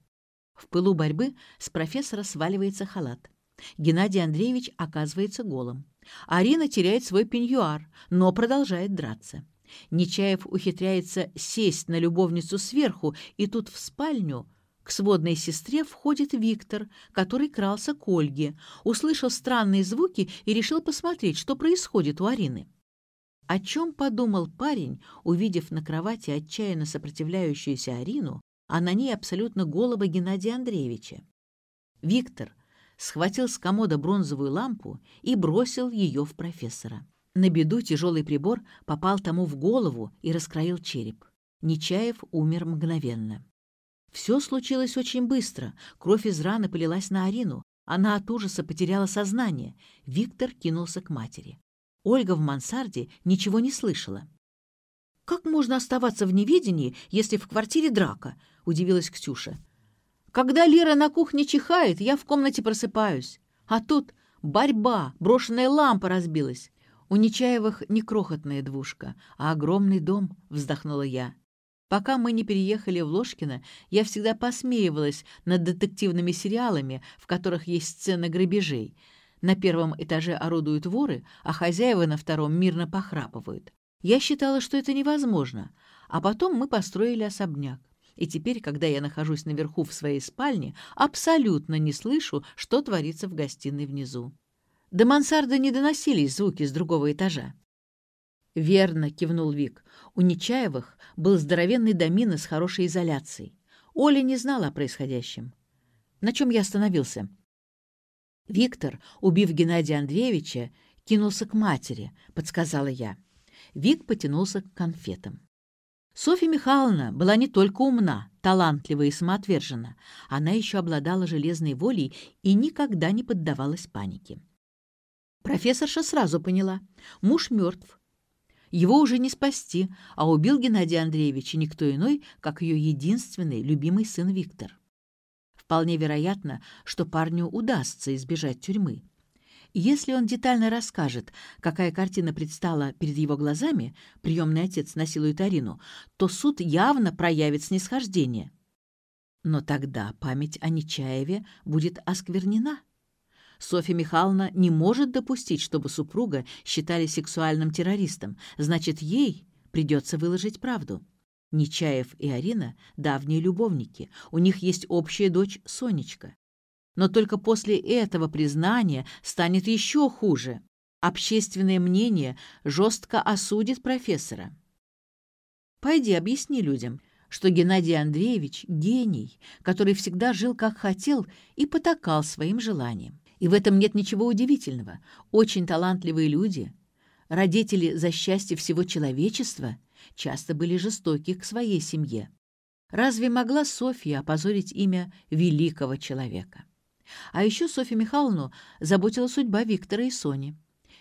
Speaker 1: В пылу борьбы с профессора сваливается халат. Геннадий Андреевич оказывается голым. Арина теряет свой пеньюар, но продолжает драться. Нечаев ухитряется сесть на любовницу сверху, и тут в спальню к сводной сестре входит Виктор, который крался к Ольге, услышал странные звуки и решил посмотреть, что происходит у Арины. О чем подумал парень, увидев на кровати отчаянно сопротивляющуюся Арину, а на ней абсолютно голого Геннадия Андреевича? Виктор схватил с комода бронзовую лампу и бросил ее в профессора. На беду тяжелый прибор попал тому в голову и раскроил череп. Нечаев умер мгновенно. Все случилось очень быстро. Кровь из раны полилась на Арину. Она от ужаса потеряла сознание. Виктор кинулся к матери. Ольга в мансарде ничего не слышала. «Как можно оставаться в неведении, если в квартире драка?» — удивилась Ксюша. «Когда Лера на кухне чихает, я в комнате просыпаюсь. А тут борьба, брошенная лампа разбилась. «У Нечаевых не крохотная двушка, а огромный дом», — вздохнула я. Пока мы не переехали в Ложкино, я всегда посмеивалась над детективными сериалами, в которых есть сцены грабежей. На первом этаже орудуют воры, а хозяева на втором мирно похрапывают. Я считала, что это невозможно, а потом мы построили особняк. И теперь, когда я нахожусь наверху в своей спальне, абсолютно не слышу, что творится в гостиной внизу. До мансарды не доносились звуки с другого этажа. «Верно», — кивнул Вик. «У Нечаевых был здоровенный домин с хорошей изоляцией. Оля не знала о происходящем. На чем я остановился?» Виктор, убив Геннадия Андреевича, кинулся к матери, подсказала я. Вик потянулся к конфетам. Софья Михайловна была не только умна, талантлива и самоотвержена, она еще обладала железной волей и никогда не поддавалась панике. Профессорша сразу поняла. Муж мертв. Его уже не спасти, а убил Геннадий Андреевич никто иной, как ее единственный любимый сын Виктор. Вполне вероятно, что парню удастся избежать тюрьмы. Если он детально расскажет, какая картина предстала перед его глазами, приемный отец насилует Арину, то суд явно проявит снисхождение. Но тогда память о Нечаеве будет осквернена. Софья Михайловна не может допустить, чтобы супруга считали сексуальным террористом, значит, ей придется выложить правду. Нечаев и Арина — давние любовники, у них есть общая дочь Сонечка. Но только после этого признания станет еще хуже. Общественное мнение жестко осудит профессора. Пойди объясни людям, что Геннадий Андреевич — гений, который всегда жил как хотел и потакал своим желаниям. И в этом нет ничего удивительного. Очень талантливые люди, родители за счастье всего человечества, часто были жестоки к своей семье. Разве могла Софья опозорить имя великого человека? А еще Софью Михайловну заботила судьба Виктора и Сони.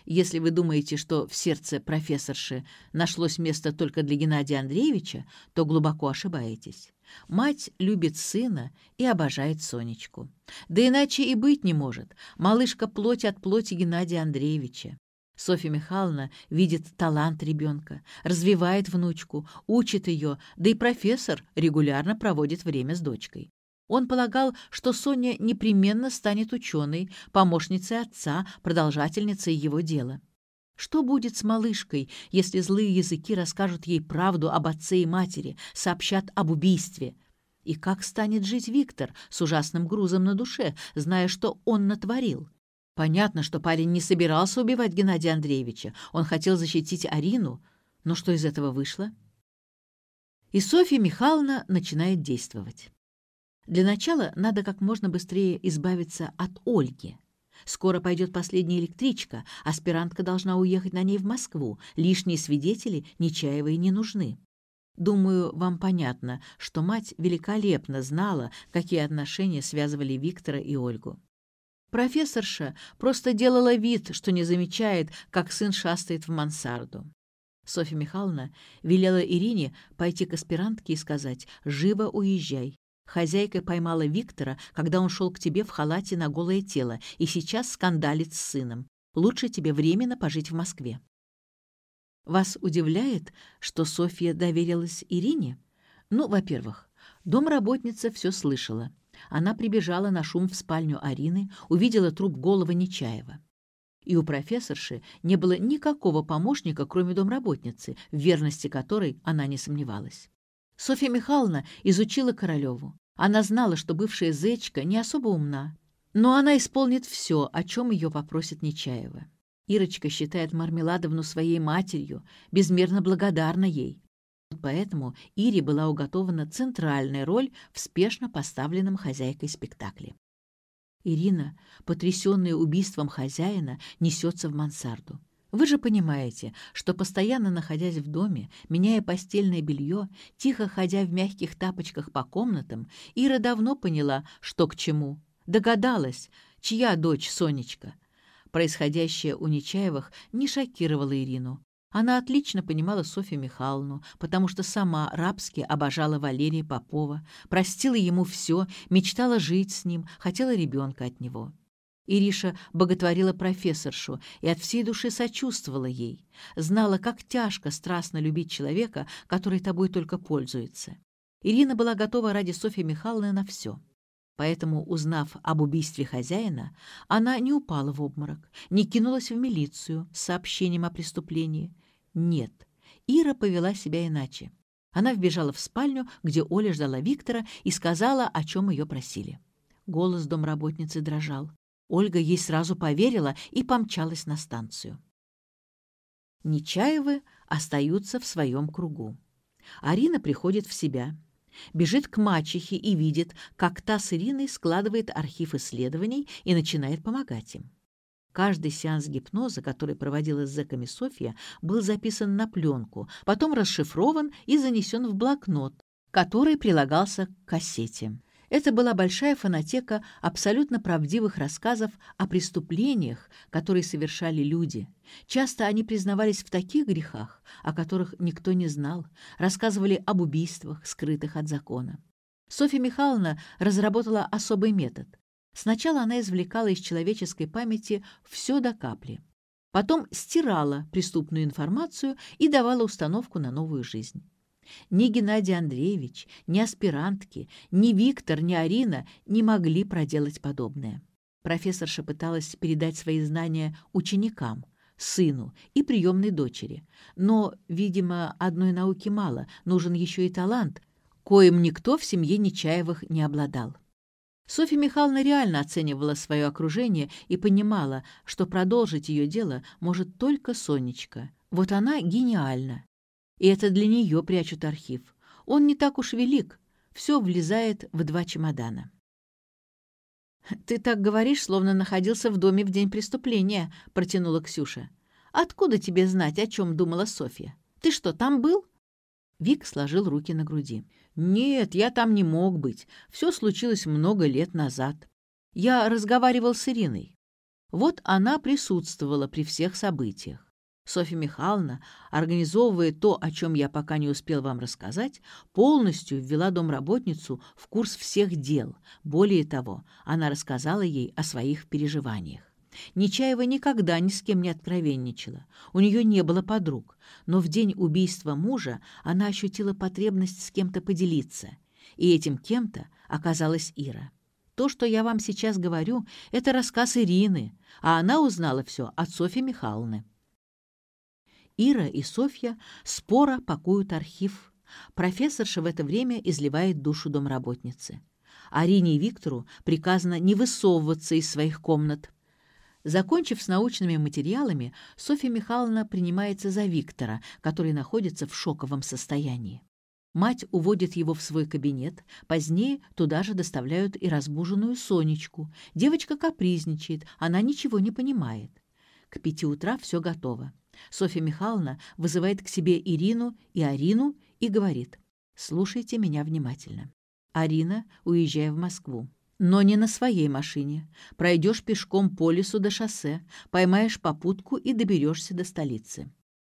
Speaker 1: Если вы думаете, что в сердце профессорши нашлось место только для Геннадия Андреевича, то глубоко ошибаетесь. Мать любит сына и обожает Сонечку. Да иначе и быть не может. Малышка плоть от плоти Геннадия Андреевича. Софья Михайловна видит талант ребенка, развивает внучку, учит ее, да и профессор регулярно проводит время с дочкой. Он полагал, что Соня непременно станет ученой, помощницей отца, продолжательницей его дела. Что будет с малышкой, если злые языки расскажут ей правду об отце и матери, сообщат об убийстве? И как станет жить Виктор с ужасным грузом на душе, зная, что он натворил? Понятно, что парень не собирался убивать Геннадия Андреевича. Он хотел защитить Арину. Но что из этого вышло? И Софья Михайловна начинает действовать. Для начала надо как можно быстрее избавиться от Ольги. Скоро пойдет последняя электричка, аспирантка должна уехать на ней в Москву, лишние свидетели Нечаевой не нужны. Думаю, вам понятно, что мать великолепно знала, какие отношения связывали Виктора и Ольгу. Профессорша просто делала вид, что не замечает, как сын шастает в мансарду. Софья Михайловна велела Ирине пойти к аспирантке и сказать «Живо уезжай, Хозяйка поймала Виктора, когда он шел к тебе в халате на голое тело, и сейчас скандалит с сыном. Лучше тебе временно пожить в Москве. Вас удивляет, что Софья доверилась Ирине? Ну, во-первых, домработница все слышала. Она прибежала на шум в спальню Арины, увидела труп головы Нечаева. И у профессорши не было никакого помощника, кроме домработницы, в верности которой она не сомневалась. Софья Михайловна изучила Королеву. Она знала, что бывшая зечка не особо умна, но она исполнит все, о чем ее попросит Нечаева. Ирочка считает Мармеладовну своей матерью, безмерно благодарна ей. Поэтому Ире была уготована центральная роль в спешно поставленном хозяйкой спектакле. Ирина, потрясенная убийством хозяина, несется в мансарду. Вы же понимаете, что, постоянно находясь в доме, меняя постельное белье, тихо ходя в мягких тапочках по комнатам, Ира давно поняла, что к чему. Догадалась, чья дочь Сонечка. Происходящее у Нечаевых не шокировало Ирину. Она отлично понимала Софью Михайловну, потому что сама рабски обожала Валерия Попова, простила ему все, мечтала жить с ним, хотела ребенка от него. Ириша боготворила профессоршу и от всей души сочувствовала ей, знала, как тяжко страстно любить человека, который тобой только пользуется. Ирина была готова ради Софьи Михайловны на все. Поэтому, узнав об убийстве хозяина, она не упала в обморок, не кинулась в милицию с сообщением о преступлении. Нет, Ира повела себя иначе. Она вбежала в спальню, где Оля ждала Виктора, и сказала, о чем ее просили. Голос домработницы дрожал. Ольга ей сразу поверила и помчалась на станцию. Нечаевы остаются в своем кругу. Арина приходит в себя, бежит к мачехе и видит, как та с Ириной складывает архив исследований и начинает помогать им. Каждый сеанс гипноза, который проводила с зэками Софья, был записан на пленку, потом расшифрован и занесен в блокнот, который прилагался к кассете. Это была большая фонотека абсолютно правдивых рассказов о преступлениях, которые совершали люди. Часто они признавались в таких грехах, о которых никто не знал, рассказывали об убийствах, скрытых от закона. Софья Михайловна разработала особый метод. Сначала она извлекала из человеческой памяти все до капли. Потом стирала преступную информацию и давала установку на новую жизнь. Ни Геннадий Андреевич, ни аспирантки, ни Виктор, ни Арина не могли проделать подобное. Профессорша пыталась передать свои знания ученикам, сыну и приемной дочери. Но, видимо, одной науки мало, нужен еще и талант, коим никто в семье Нечаевых не обладал. Софья Михайловна реально оценивала свое окружение и понимала, что продолжить ее дело может только Сонечка. Вот она гениальна. И это для нее прячут архив. Он не так уж велик. Все влезает в два чемодана. «Ты так говоришь, словно находился в доме в день преступления», — протянула Ксюша. «Откуда тебе знать, о чем думала Софья? Ты что, там был?» Вик сложил руки на груди. «Нет, я там не мог быть. Все случилось много лет назад. Я разговаривал с Ириной. Вот она присутствовала при всех событиях. Софья Михайловна, организовывая то, о чем я пока не успел вам рассказать, полностью ввела домработницу в курс всех дел. Более того, она рассказала ей о своих переживаниях. Нечаева никогда ни с кем не откровенничала. У нее не было подруг. Но в день убийства мужа она ощутила потребность с кем-то поделиться. И этим кем-то оказалась Ира. То, что я вам сейчас говорю, это рассказ Ирины, а она узнала все от Софьи Михайловны. Ира и Софья споро пакуют архив. Профессорша в это время изливает душу домработницы. Арине и Виктору приказано не высовываться из своих комнат. Закончив с научными материалами, Софья Михайловна принимается за Виктора, который находится в шоковом состоянии. Мать уводит его в свой кабинет, позднее туда же доставляют и разбуженную Сонечку. Девочка капризничает, она ничего не понимает. К пяти утра все готово. Софья Михайловна вызывает к себе Ирину и Арину и говорит «Слушайте меня внимательно. Арина, уезжая в Москву. Но не на своей машине. Пройдешь пешком по лесу до шоссе, поймаешь попутку и доберешься до столицы.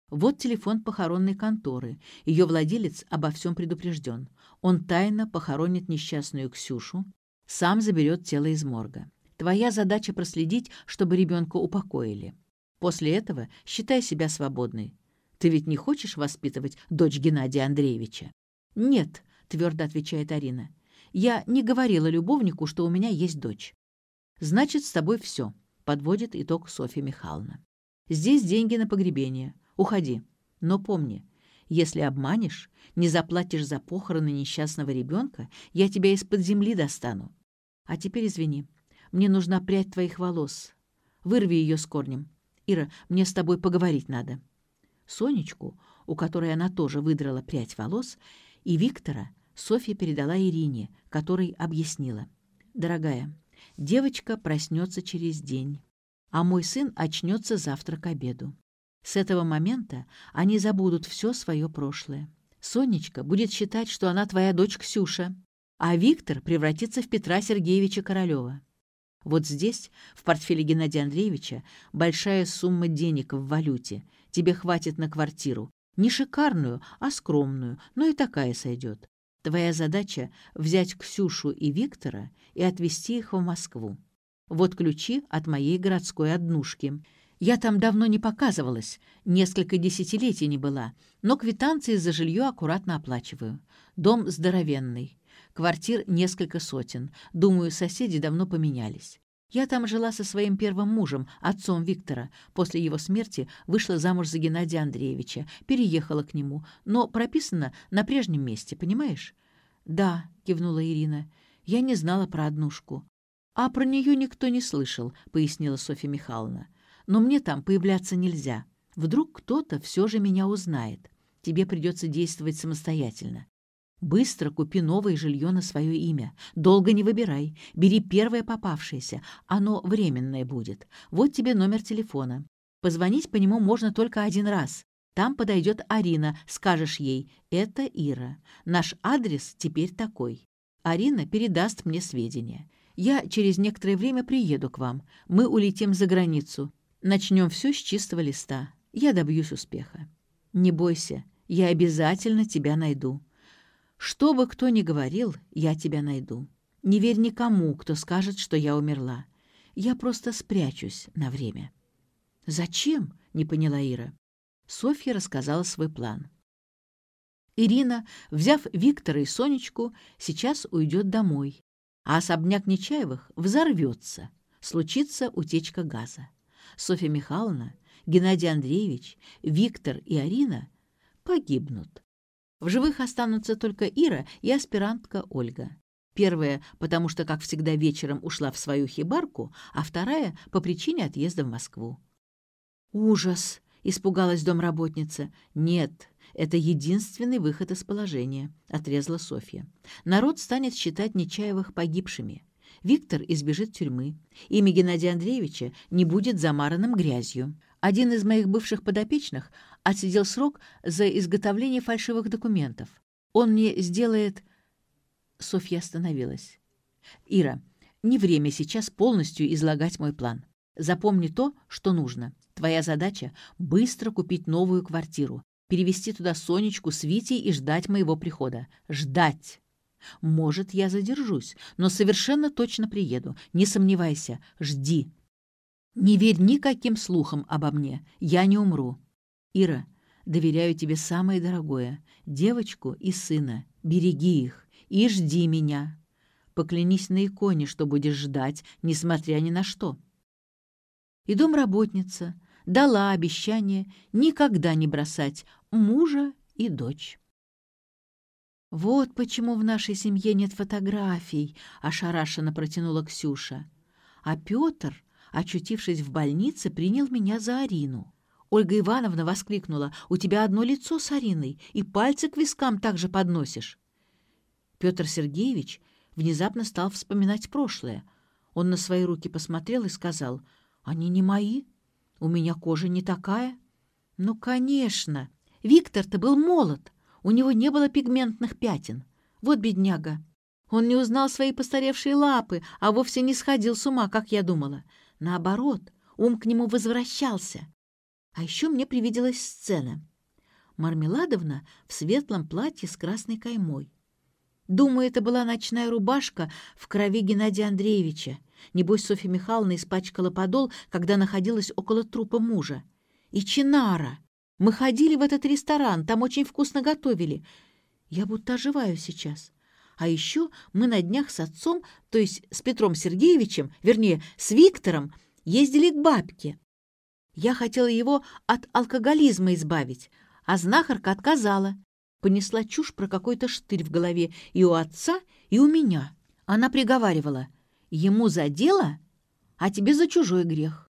Speaker 1: Вот телефон похоронной конторы. Ее владелец обо всем предупрежден. Он тайно похоронит несчастную Ксюшу, сам заберет тело из морга. Твоя задача проследить, чтобы ребенка упокоили. После этого считай себя свободной. Ты ведь не хочешь воспитывать дочь Геннадия Андреевича? Нет, твердо отвечает Арина. Я не говорила любовнику, что у меня есть дочь. Значит, с тобой все, подводит итог Софья Михайловна. Здесь деньги на погребение. Уходи. Но помни, если обманешь, не заплатишь за похороны несчастного ребенка, я тебя из-под земли достану. А теперь извини, мне нужна прядь твоих волос. Вырви ее с корнем. Ира, мне с тобой поговорить надо». Сонечку, у которой она тоже выдрала прядь волос, и Виктора Софья передала Ирине, которой объяснила. «Дорогая, девочка проснется через день, а мой сын очнется завтра к обеду. С этого момента они забудут все свое прошлое. Сонечка будет считать, что она твоя дочь Ксюша, а Виктор превратится в Петра Сергеевича Королева. Вот здесь, в портфеле Геннадия Андреевича, большая сумма денег в валюте. Тебе хватит на квартиру. Не шикарную, а скромную, но и такая сойдет. Твоя задача — взять Ксюшу и Виктора и отвезти их в Москву. Вот ключи от моей городской однушки. Я там давно не показывалась, несколько десятилетий не была, но квитанции за жилье аккуратно оплачиваю. Дом здоровенный. Квартир несколько сотен. Думаю, соседи давно поменялись. Я там жила со своим первым мужем, отцом Виктора. После его смерти вышла замуж за Геннадия Андреевича, переехала к нему, но прописана на прежнем месте, понимаешь? «Да», — кивнула Ирина, — «я не знала про однушку. «А про нее никто не слышал», — пояснила Софья Михайловна. «Но мне там появляться нельзя. Вдруг кто-то все же меня узнает. Тебе придется действовать самостоятельно. Быстро купи новое жилье на свое имя. Долго не выбирай. Бери первое попавшееся. Оно временное будет. Вот тебе номер телефона. Позвонить по нему можно только один раз. Там подойдет Арина. Скажешь ей «Это Ира. Наш адрес теперь такой». Арина передаст мне сведения. Я через некоторое время приеду к вам. Мы улетим за границу. Начнем все с чистого листа. Я добьюсь успеха. Не бойся, я обязательно тебя найду. Что бы кто ни говорил, я тебя найду. Не верь никому, кто скажет, что я умерла. Я просто спрячусь на время». «Зачем?» — не поняла Ира. Софья рассказала свой план. Ирина, взяв Виктора и Сонечку, сейчас уйдет домой, а особняк Нечаевых взорвется, случится утечка газа. Софья Михайловна, Геннадий Андреевич, Виктор и Арина погибнут. В живых останутся только Ира и аспирантка Ольга. Первая, потому что, как всегда, вечером ушла в свою хибарку, а вторая — по причине отъезда в Москву. «Ужас!» — испугалась домработница. «Нет, это единственный выход из положения», — отрезала Софья. «Народ станет считать Нечаевых погибшими. Виктор избежит тюрьмы. Имя Геннадия Андреевича не будет замаранным грязью. Один из моих бывших подопечных отсидел срок за изготовление фальшивых документов. Он мне сделает...» Софья остановилась. «Ира, не время сейчас полностью излагать мой план. Запомни то, что нужно. Твоя задача — быстро купить новую квартиру, перевести туда Сонечку с Витей и ждать моего прихода. Ждать! Может, я задержусь, но совершенно точно приеду. Не сомневайся, жди. Не верь никаким слухам обо мне. Я не умру. Ира, доверяю тебе самое дорогое — девочку и сына. Береги их и жди меня. Поклянись на иконе, что будешь ждать, несмотря ни на что. И домработница дала обещание никогда не бросать мужа и дочь. «Вот почему в нашей семье нет фотографий», — ошарашенно протянула Ксюша. А Петр, очутившись в больнице, принял меня за Арину. Ольга Ивановна воскликнула, «У тебя одно лицо с Ариной, и пальцы к вискам также подносишь». Петр Сергеевич внезапно стал вспоминать прошлое. Он на свои руки посмотрел и сказал, «Они не мои, у меня кожа не такая». «Ну, конечно, Виктор-то был молод, у него не было пигментных пятен. Вот бедняга. Он не узнал свои постаревшие лапы, а вовсе не сходил с ума, как я думала. Наоборот, ум к нему возвращался. А еще мне привиделась сцена. Мармеладовна в светлом платье с красной каймой. Думаю, это была ночная рубашка в крови Геннадия Андреевича. Небось, Софья Михайловна испачкала подол, когда находилась около трупа мужа. И Чинара. Мы ходили в этот ресторан, там очень вкусно готовили. Я будто оживаю сейчас. А еще мы на днях с отцом, то есть с Петром Сергеевичем, вернее, с Виктором, ездили к бабке. Я хотела его от алкоголизма избавить, а знахарка отказала. Понесла чушь про какой-то штырь в голове и у отца, и у меня. Она приговаривала, ему за дело, а тебе за чужой грех.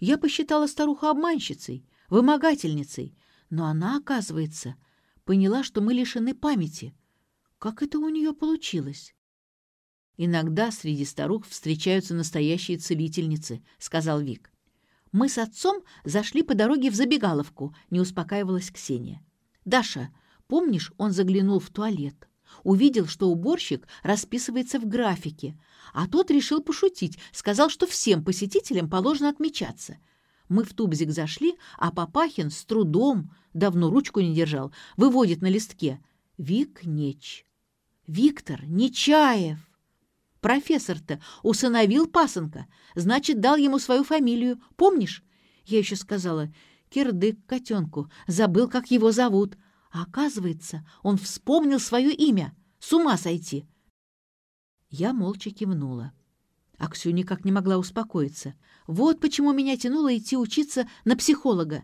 Speaker 1: Я посчитала старуху обманщицей, вымогательницей, но она, оказывается, поняла, что мы лишены памяти. Как это у нее получилось? «Иногда среди старух встречаются настоящие целительницы», — сказал Вик. «Мы с отцом зашли по дороге в забегаловку», — не успокаивалась Ксения. «Даша, помнишь, он заглянул в туалет?» Увидел, что уборщик расписывается в графике, а тот решил пошутить, сказал, что всем посетителям положено отмечаться. Мы в тубзик зашли, а Папахин с трудом, давно ручку не держал, выводит на листке «Вик Неч». «Виктор Нечаев!» Профессор-то усыновил пасынка, значит, дал ему свою фамилию. Помнишь? Я еще сказала, кирдык котенку, забыл, как его зовут. А оказывается, он вспомнил свое имя. С ума сойти. Я молча кивнула. А Ксю никак не могла успокоиться. Вот почему меня тянуло идти учиться на психолога.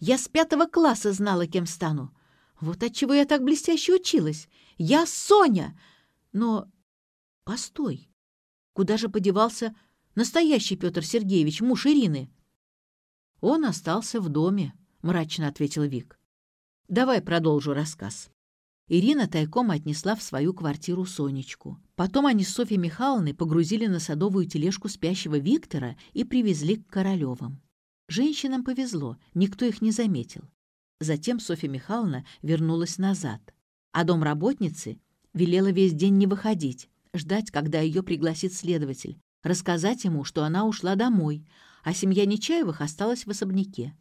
Speaker 1: Я с пятого класса знала, кем стану. Вот отчего я так блестяще училась. Я Соня! Но... Постой. Куда же подевался настоящий Петр Сергеевич, муж Ирины?» «Он остался в доме», — мрачно ответил Вик. «Давай продолжу рассказ». Ирина тайком отнесла в свою квартиру Сонечку. Потом они с Софьей Михайловной погрузили на садовую тележку спящего Виктора и привезли к Королевым. Женщинам повезло, никто их не заметил. Затем Софья Михайловна вернулась назад, а домработницы велела весь день не выходить, ждать, когда ее пригласит следователь, рассказать ему, что она ушла домой, а семья Нечаевых осталась в особняке,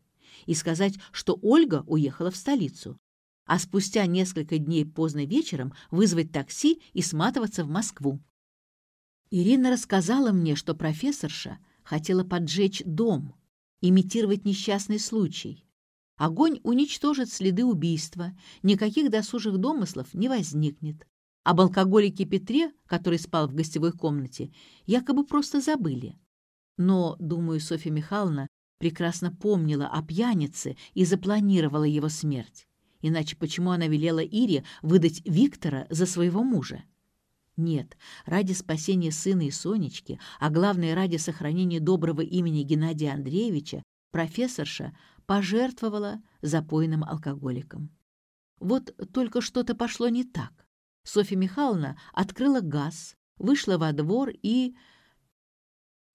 Speaker 1: и сказать, что Ольга уехала в столицу, а спустя несколько дней поздно вечером вызвать такси и сматываться в Москву. Ирина рассказала мне, что профессорша хотела поджечь дом, имитировать несчастный случай. Огонь уничтожит следы убийства, никаких досужих домыслов не возникнет. Об алкоголике Петре, который спал в гостевой комнате, якобы просто забыли. Но, думаю, Софья Михайловна прекрасно помнила о пьянице и запланировала его смерть. Иначе почему она велела Ире выдать Виктора за своего мужа? Нет, ради спасения сына и Сонечки, а главное, ради сохранения доброго имени Геннадия Андреевича, профессорша пожертвовала запойным алкоголиком. Вот только что-то пошло не так. Софья Михайловна открыла газ, вышла во двор и...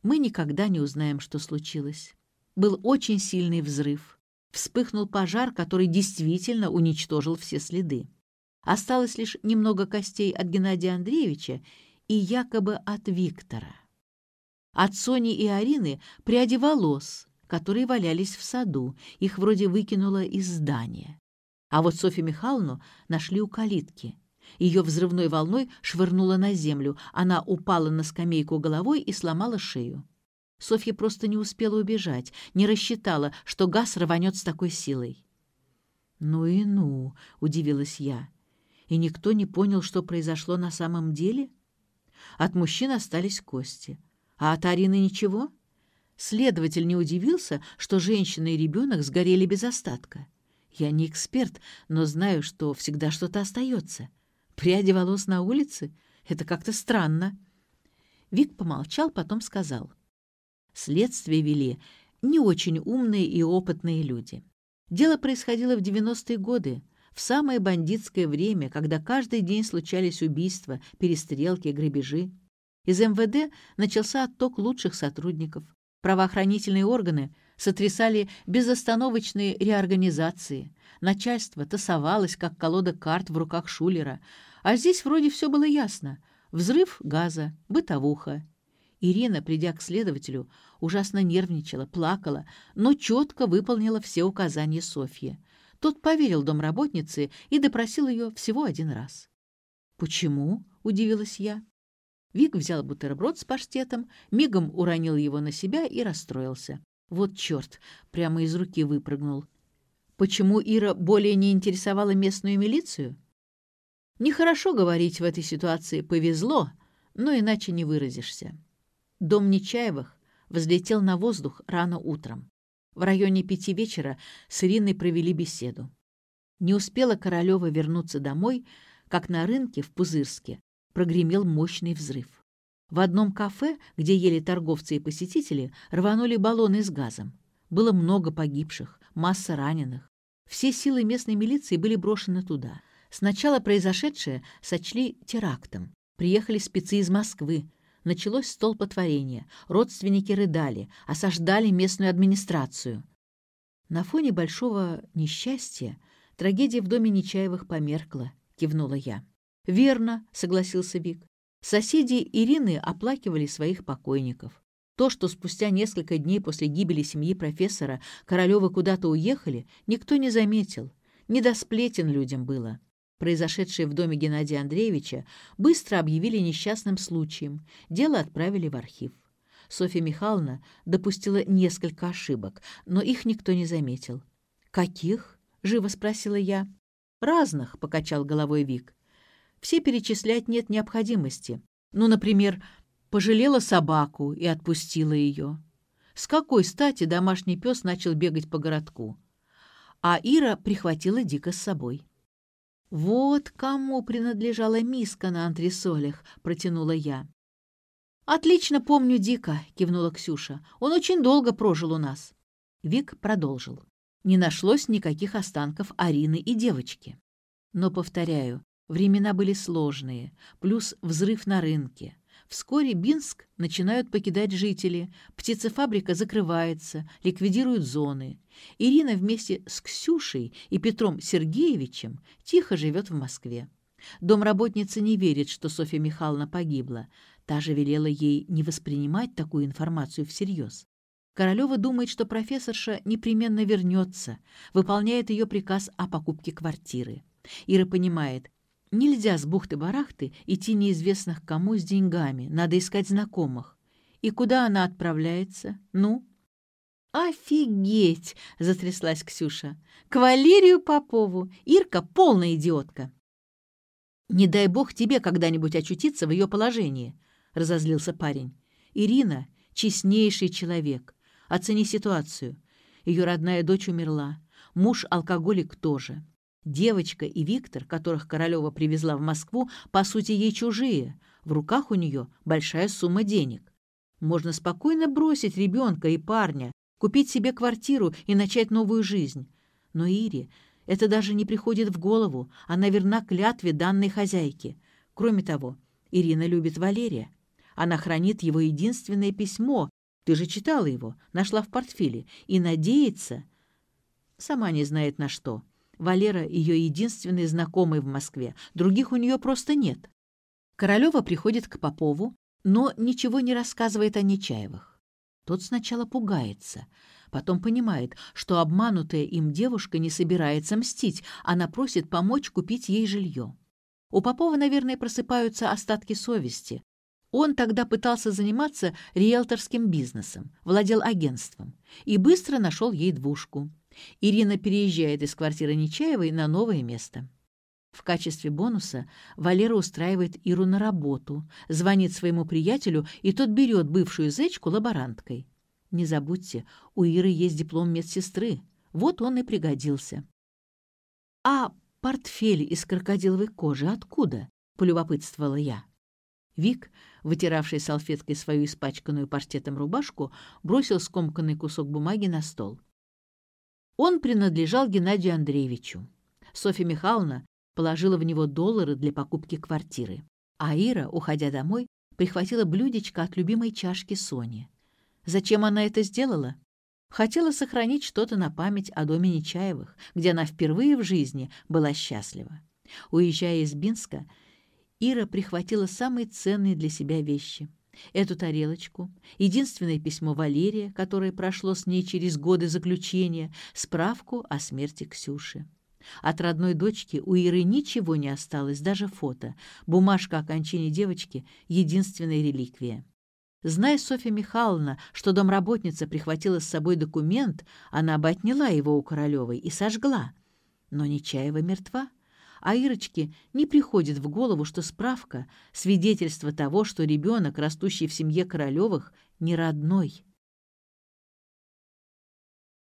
Speaker 1: Мы никогда не узнаем, что случилось. Был очень сильный взрыв. Вспыхнул пожар, который действительно уничтожил все следы. Осталось лишь немного костей от Геннадия Андреевича и якобы от Виктора. От Сони и Арины пряди волос, которые валялись в саду, их вроде выкинуло из здания. А вот Софью Михайловну нашли у калитки — ее взрывной волной швырнуло на землю. Она упала на скамейку головой и сломала шею. Софья просто не успела убежать, не рассчитала, что газ рванет с такой силой. «Ну и ну!» — удивилась я. «И никто не понял, что произошло на самом деле?» От мужчин остались кости. А от Арины ничего? Следователь не удивился, что женщина и ребенок сгорели без остатка. Я не эксперт, но знаю, что всегда что-то остается. Пряди волос на улице? Это как-то странно. Вик помолчал, потом сказал. Следствие вели не очень умные и опытные люди. Дело происходило в 90-е годы, в самое бандитское время, когда каждый день случались убийства, перестрелки, грабежи. Из МВД начался отток лучших сотрудников. Правоохранительные органы сотрясали безостановочные реорганизации. Начальство тасовалось, как колода карт в руках Шулера. А здесь вроде все было ясно. Взрыв газа, бытовуха. Ирина, придя к следователю, ужасно нервничала, плакала, но четко выполнила все указания Софьи. Тот поверил домработнице и допросил ее всего один раз. «Почему?» — удивилась я. Вик взял бутерброд с паштетом, мигом уронил его на себя и расстроился. Вот черт, прямо из руки выпрыгнул. Почему Ира более не интересовала местную милицию? Нехорошо говорить в этой ситуации «повезло», но иначе не выразишься. Дом Нечаевых взлетел на воздух рано утром. В районе пяти вечера с Ириной провели беседу. Не успела Королева вернуться домой, как на рынке в Пузырске прогремел мощный взрыв. В одном кафе, где ели торговцы и посетители, рванули баллоны с газом. Было много погибших, масса раненых. Все силы местной милиции были брошены туда. Сначала произошедшее сочли терактом. Приехали спецы из Москвы. Началось столпотворение. Родственники рыдали, осаждали местную администрацию. На фоне большого несчастья трагедия в доме Нечаевых померкла, кивнула я. «Верно», — согласился Вик. Соседи Ирины оплакивали своих покойников. То, что спустя несколько дней после гибели семьи профессора Королёвы куда-то уехали, никто не заметил. Не до сплетен людям было. Произошедшее в доме Геннадия Андреевича быстро объявили несчастным случаем, дело отправили в архив. Софья Михайловна допустила несколько ошибок, но их никто не заметил. «Каких?» — живо спросила я. «Разных», — покачал головой Вик. «Все перечислять нет необходимости. Ну, например, пожалела собаку и отпустила ее. С какой стати домашний пес начал бегать по городку? А Ира прихватила Дика с собой. «Вот кому принадлежала миска на антресолях», — протянула я. «Отлично помню Дика», — кивнула Ксюша. «Он очень долго прожил у нас». Вик продолжил. Не нашлось никаких останков Арины и девочки. Но, повторяю, времена были сложные, плюс взрыв на рынке. Вскоре Бинск начинают покидать жители, птицефабрика закрывается, ликвидируют зоны. Ирина вместе с Ксюшей и Петром Сергеевичем тихо живет в Москве. Домработница не верит, что Софья Михайловна погибла. Та же велела ей не воспринимать такую информацию всерьез. Королева думает, что профессорша непременно вернется, выполняет ее приказ о покупке квартиры. Ира понимает, нельзя с бухты-барахты идти неизвестных кому с деньгами, надо искать знакомых. И куда она отправляется? Ну? «Офигеть!» — затряслась Ксюша. «К Валерию Попову! Ирка — полная идиотка!» «Не дай бог тебе когда-нибудь очутиться в ее положении», — разозлился парень. «Ирина — честнейший человек. Оцени ситуацию. Ее родная дочь умерла. Муж алкоголик тоже. Девочка и Виктор, которых Королева привезла в Москву, по сути, ей чужие. В руках у нее большая сумма денег. Можно спокойно бросить ребенка и парня, купить себе квартиру и начать новую жизнь. Но Ире это даже не приходит в голову, она верна клятве данной хозяйки. Кроме того, Ирина любит Валерия. Она хранит его единственное письмо, ты же читала его, нашла в портфеле, и надеется... Сама не знает на что. Валера — ее единственный знакомый в Москве, других у нее просто нет. Королева приходит к Попову, но ничего не рассказывает о Нечаевых. Тот сначала пугается — Потом понимает, что обманутая им девушка не собирается мстить, она просит помочь купить ей жилье. У Попова, наверное, просыпаются остатки совести. Он тогда пытался заниматься риэлторским бизнесом, владел агентством и быстро нашел ей двушку. Ирина переезжает из квартиры Нечаевой на новое место. В качестве бонуса Валера устраивает Иру на работу, звонит своему приятелю, и тот берет бывшую зечку лаборанткой. Не забудьте, у Иры есть диплом медсестры. Вот он и пригодился. «А портфель из крокодиловой кожи откуда?» — полюбопытствовала я. Вик, вытиравший салфеткой свою испачканную парстетом рубашку, бросил скомканный кусок бумаги на стол. Он принадлежал Геннадию Андреевичу. Софья Михайловна положила в него доллары для покупки квартиры. А Ира, уходя домой, прихватила блюдечко от любимой чашки Сони. Зачем она это сделала? Хотела сохранить что-то на память о доме Нечаевых, где она впервые в жизни была счастлива. Уезжая из Бинска, Ира прихватила самые ценные для себя вещи. Эту тарелочку, единственное письмо Валерия, которое прошло с ней через годы заключения, справку о смерти Ксюши. От родной дочки у Иры ничего не осталось, даже фото. Бумажка о кончине девочки — единственная реликвия. Зная Софья Михайловна, что домработница прихватила с собой документ, она бы отняла его у Королевой и сожгла. Но Нечаева мертва. А Ирочке не приходит в голову, что справка — свидетельство того, что ребенок, растущий в семье Королевых, не родной.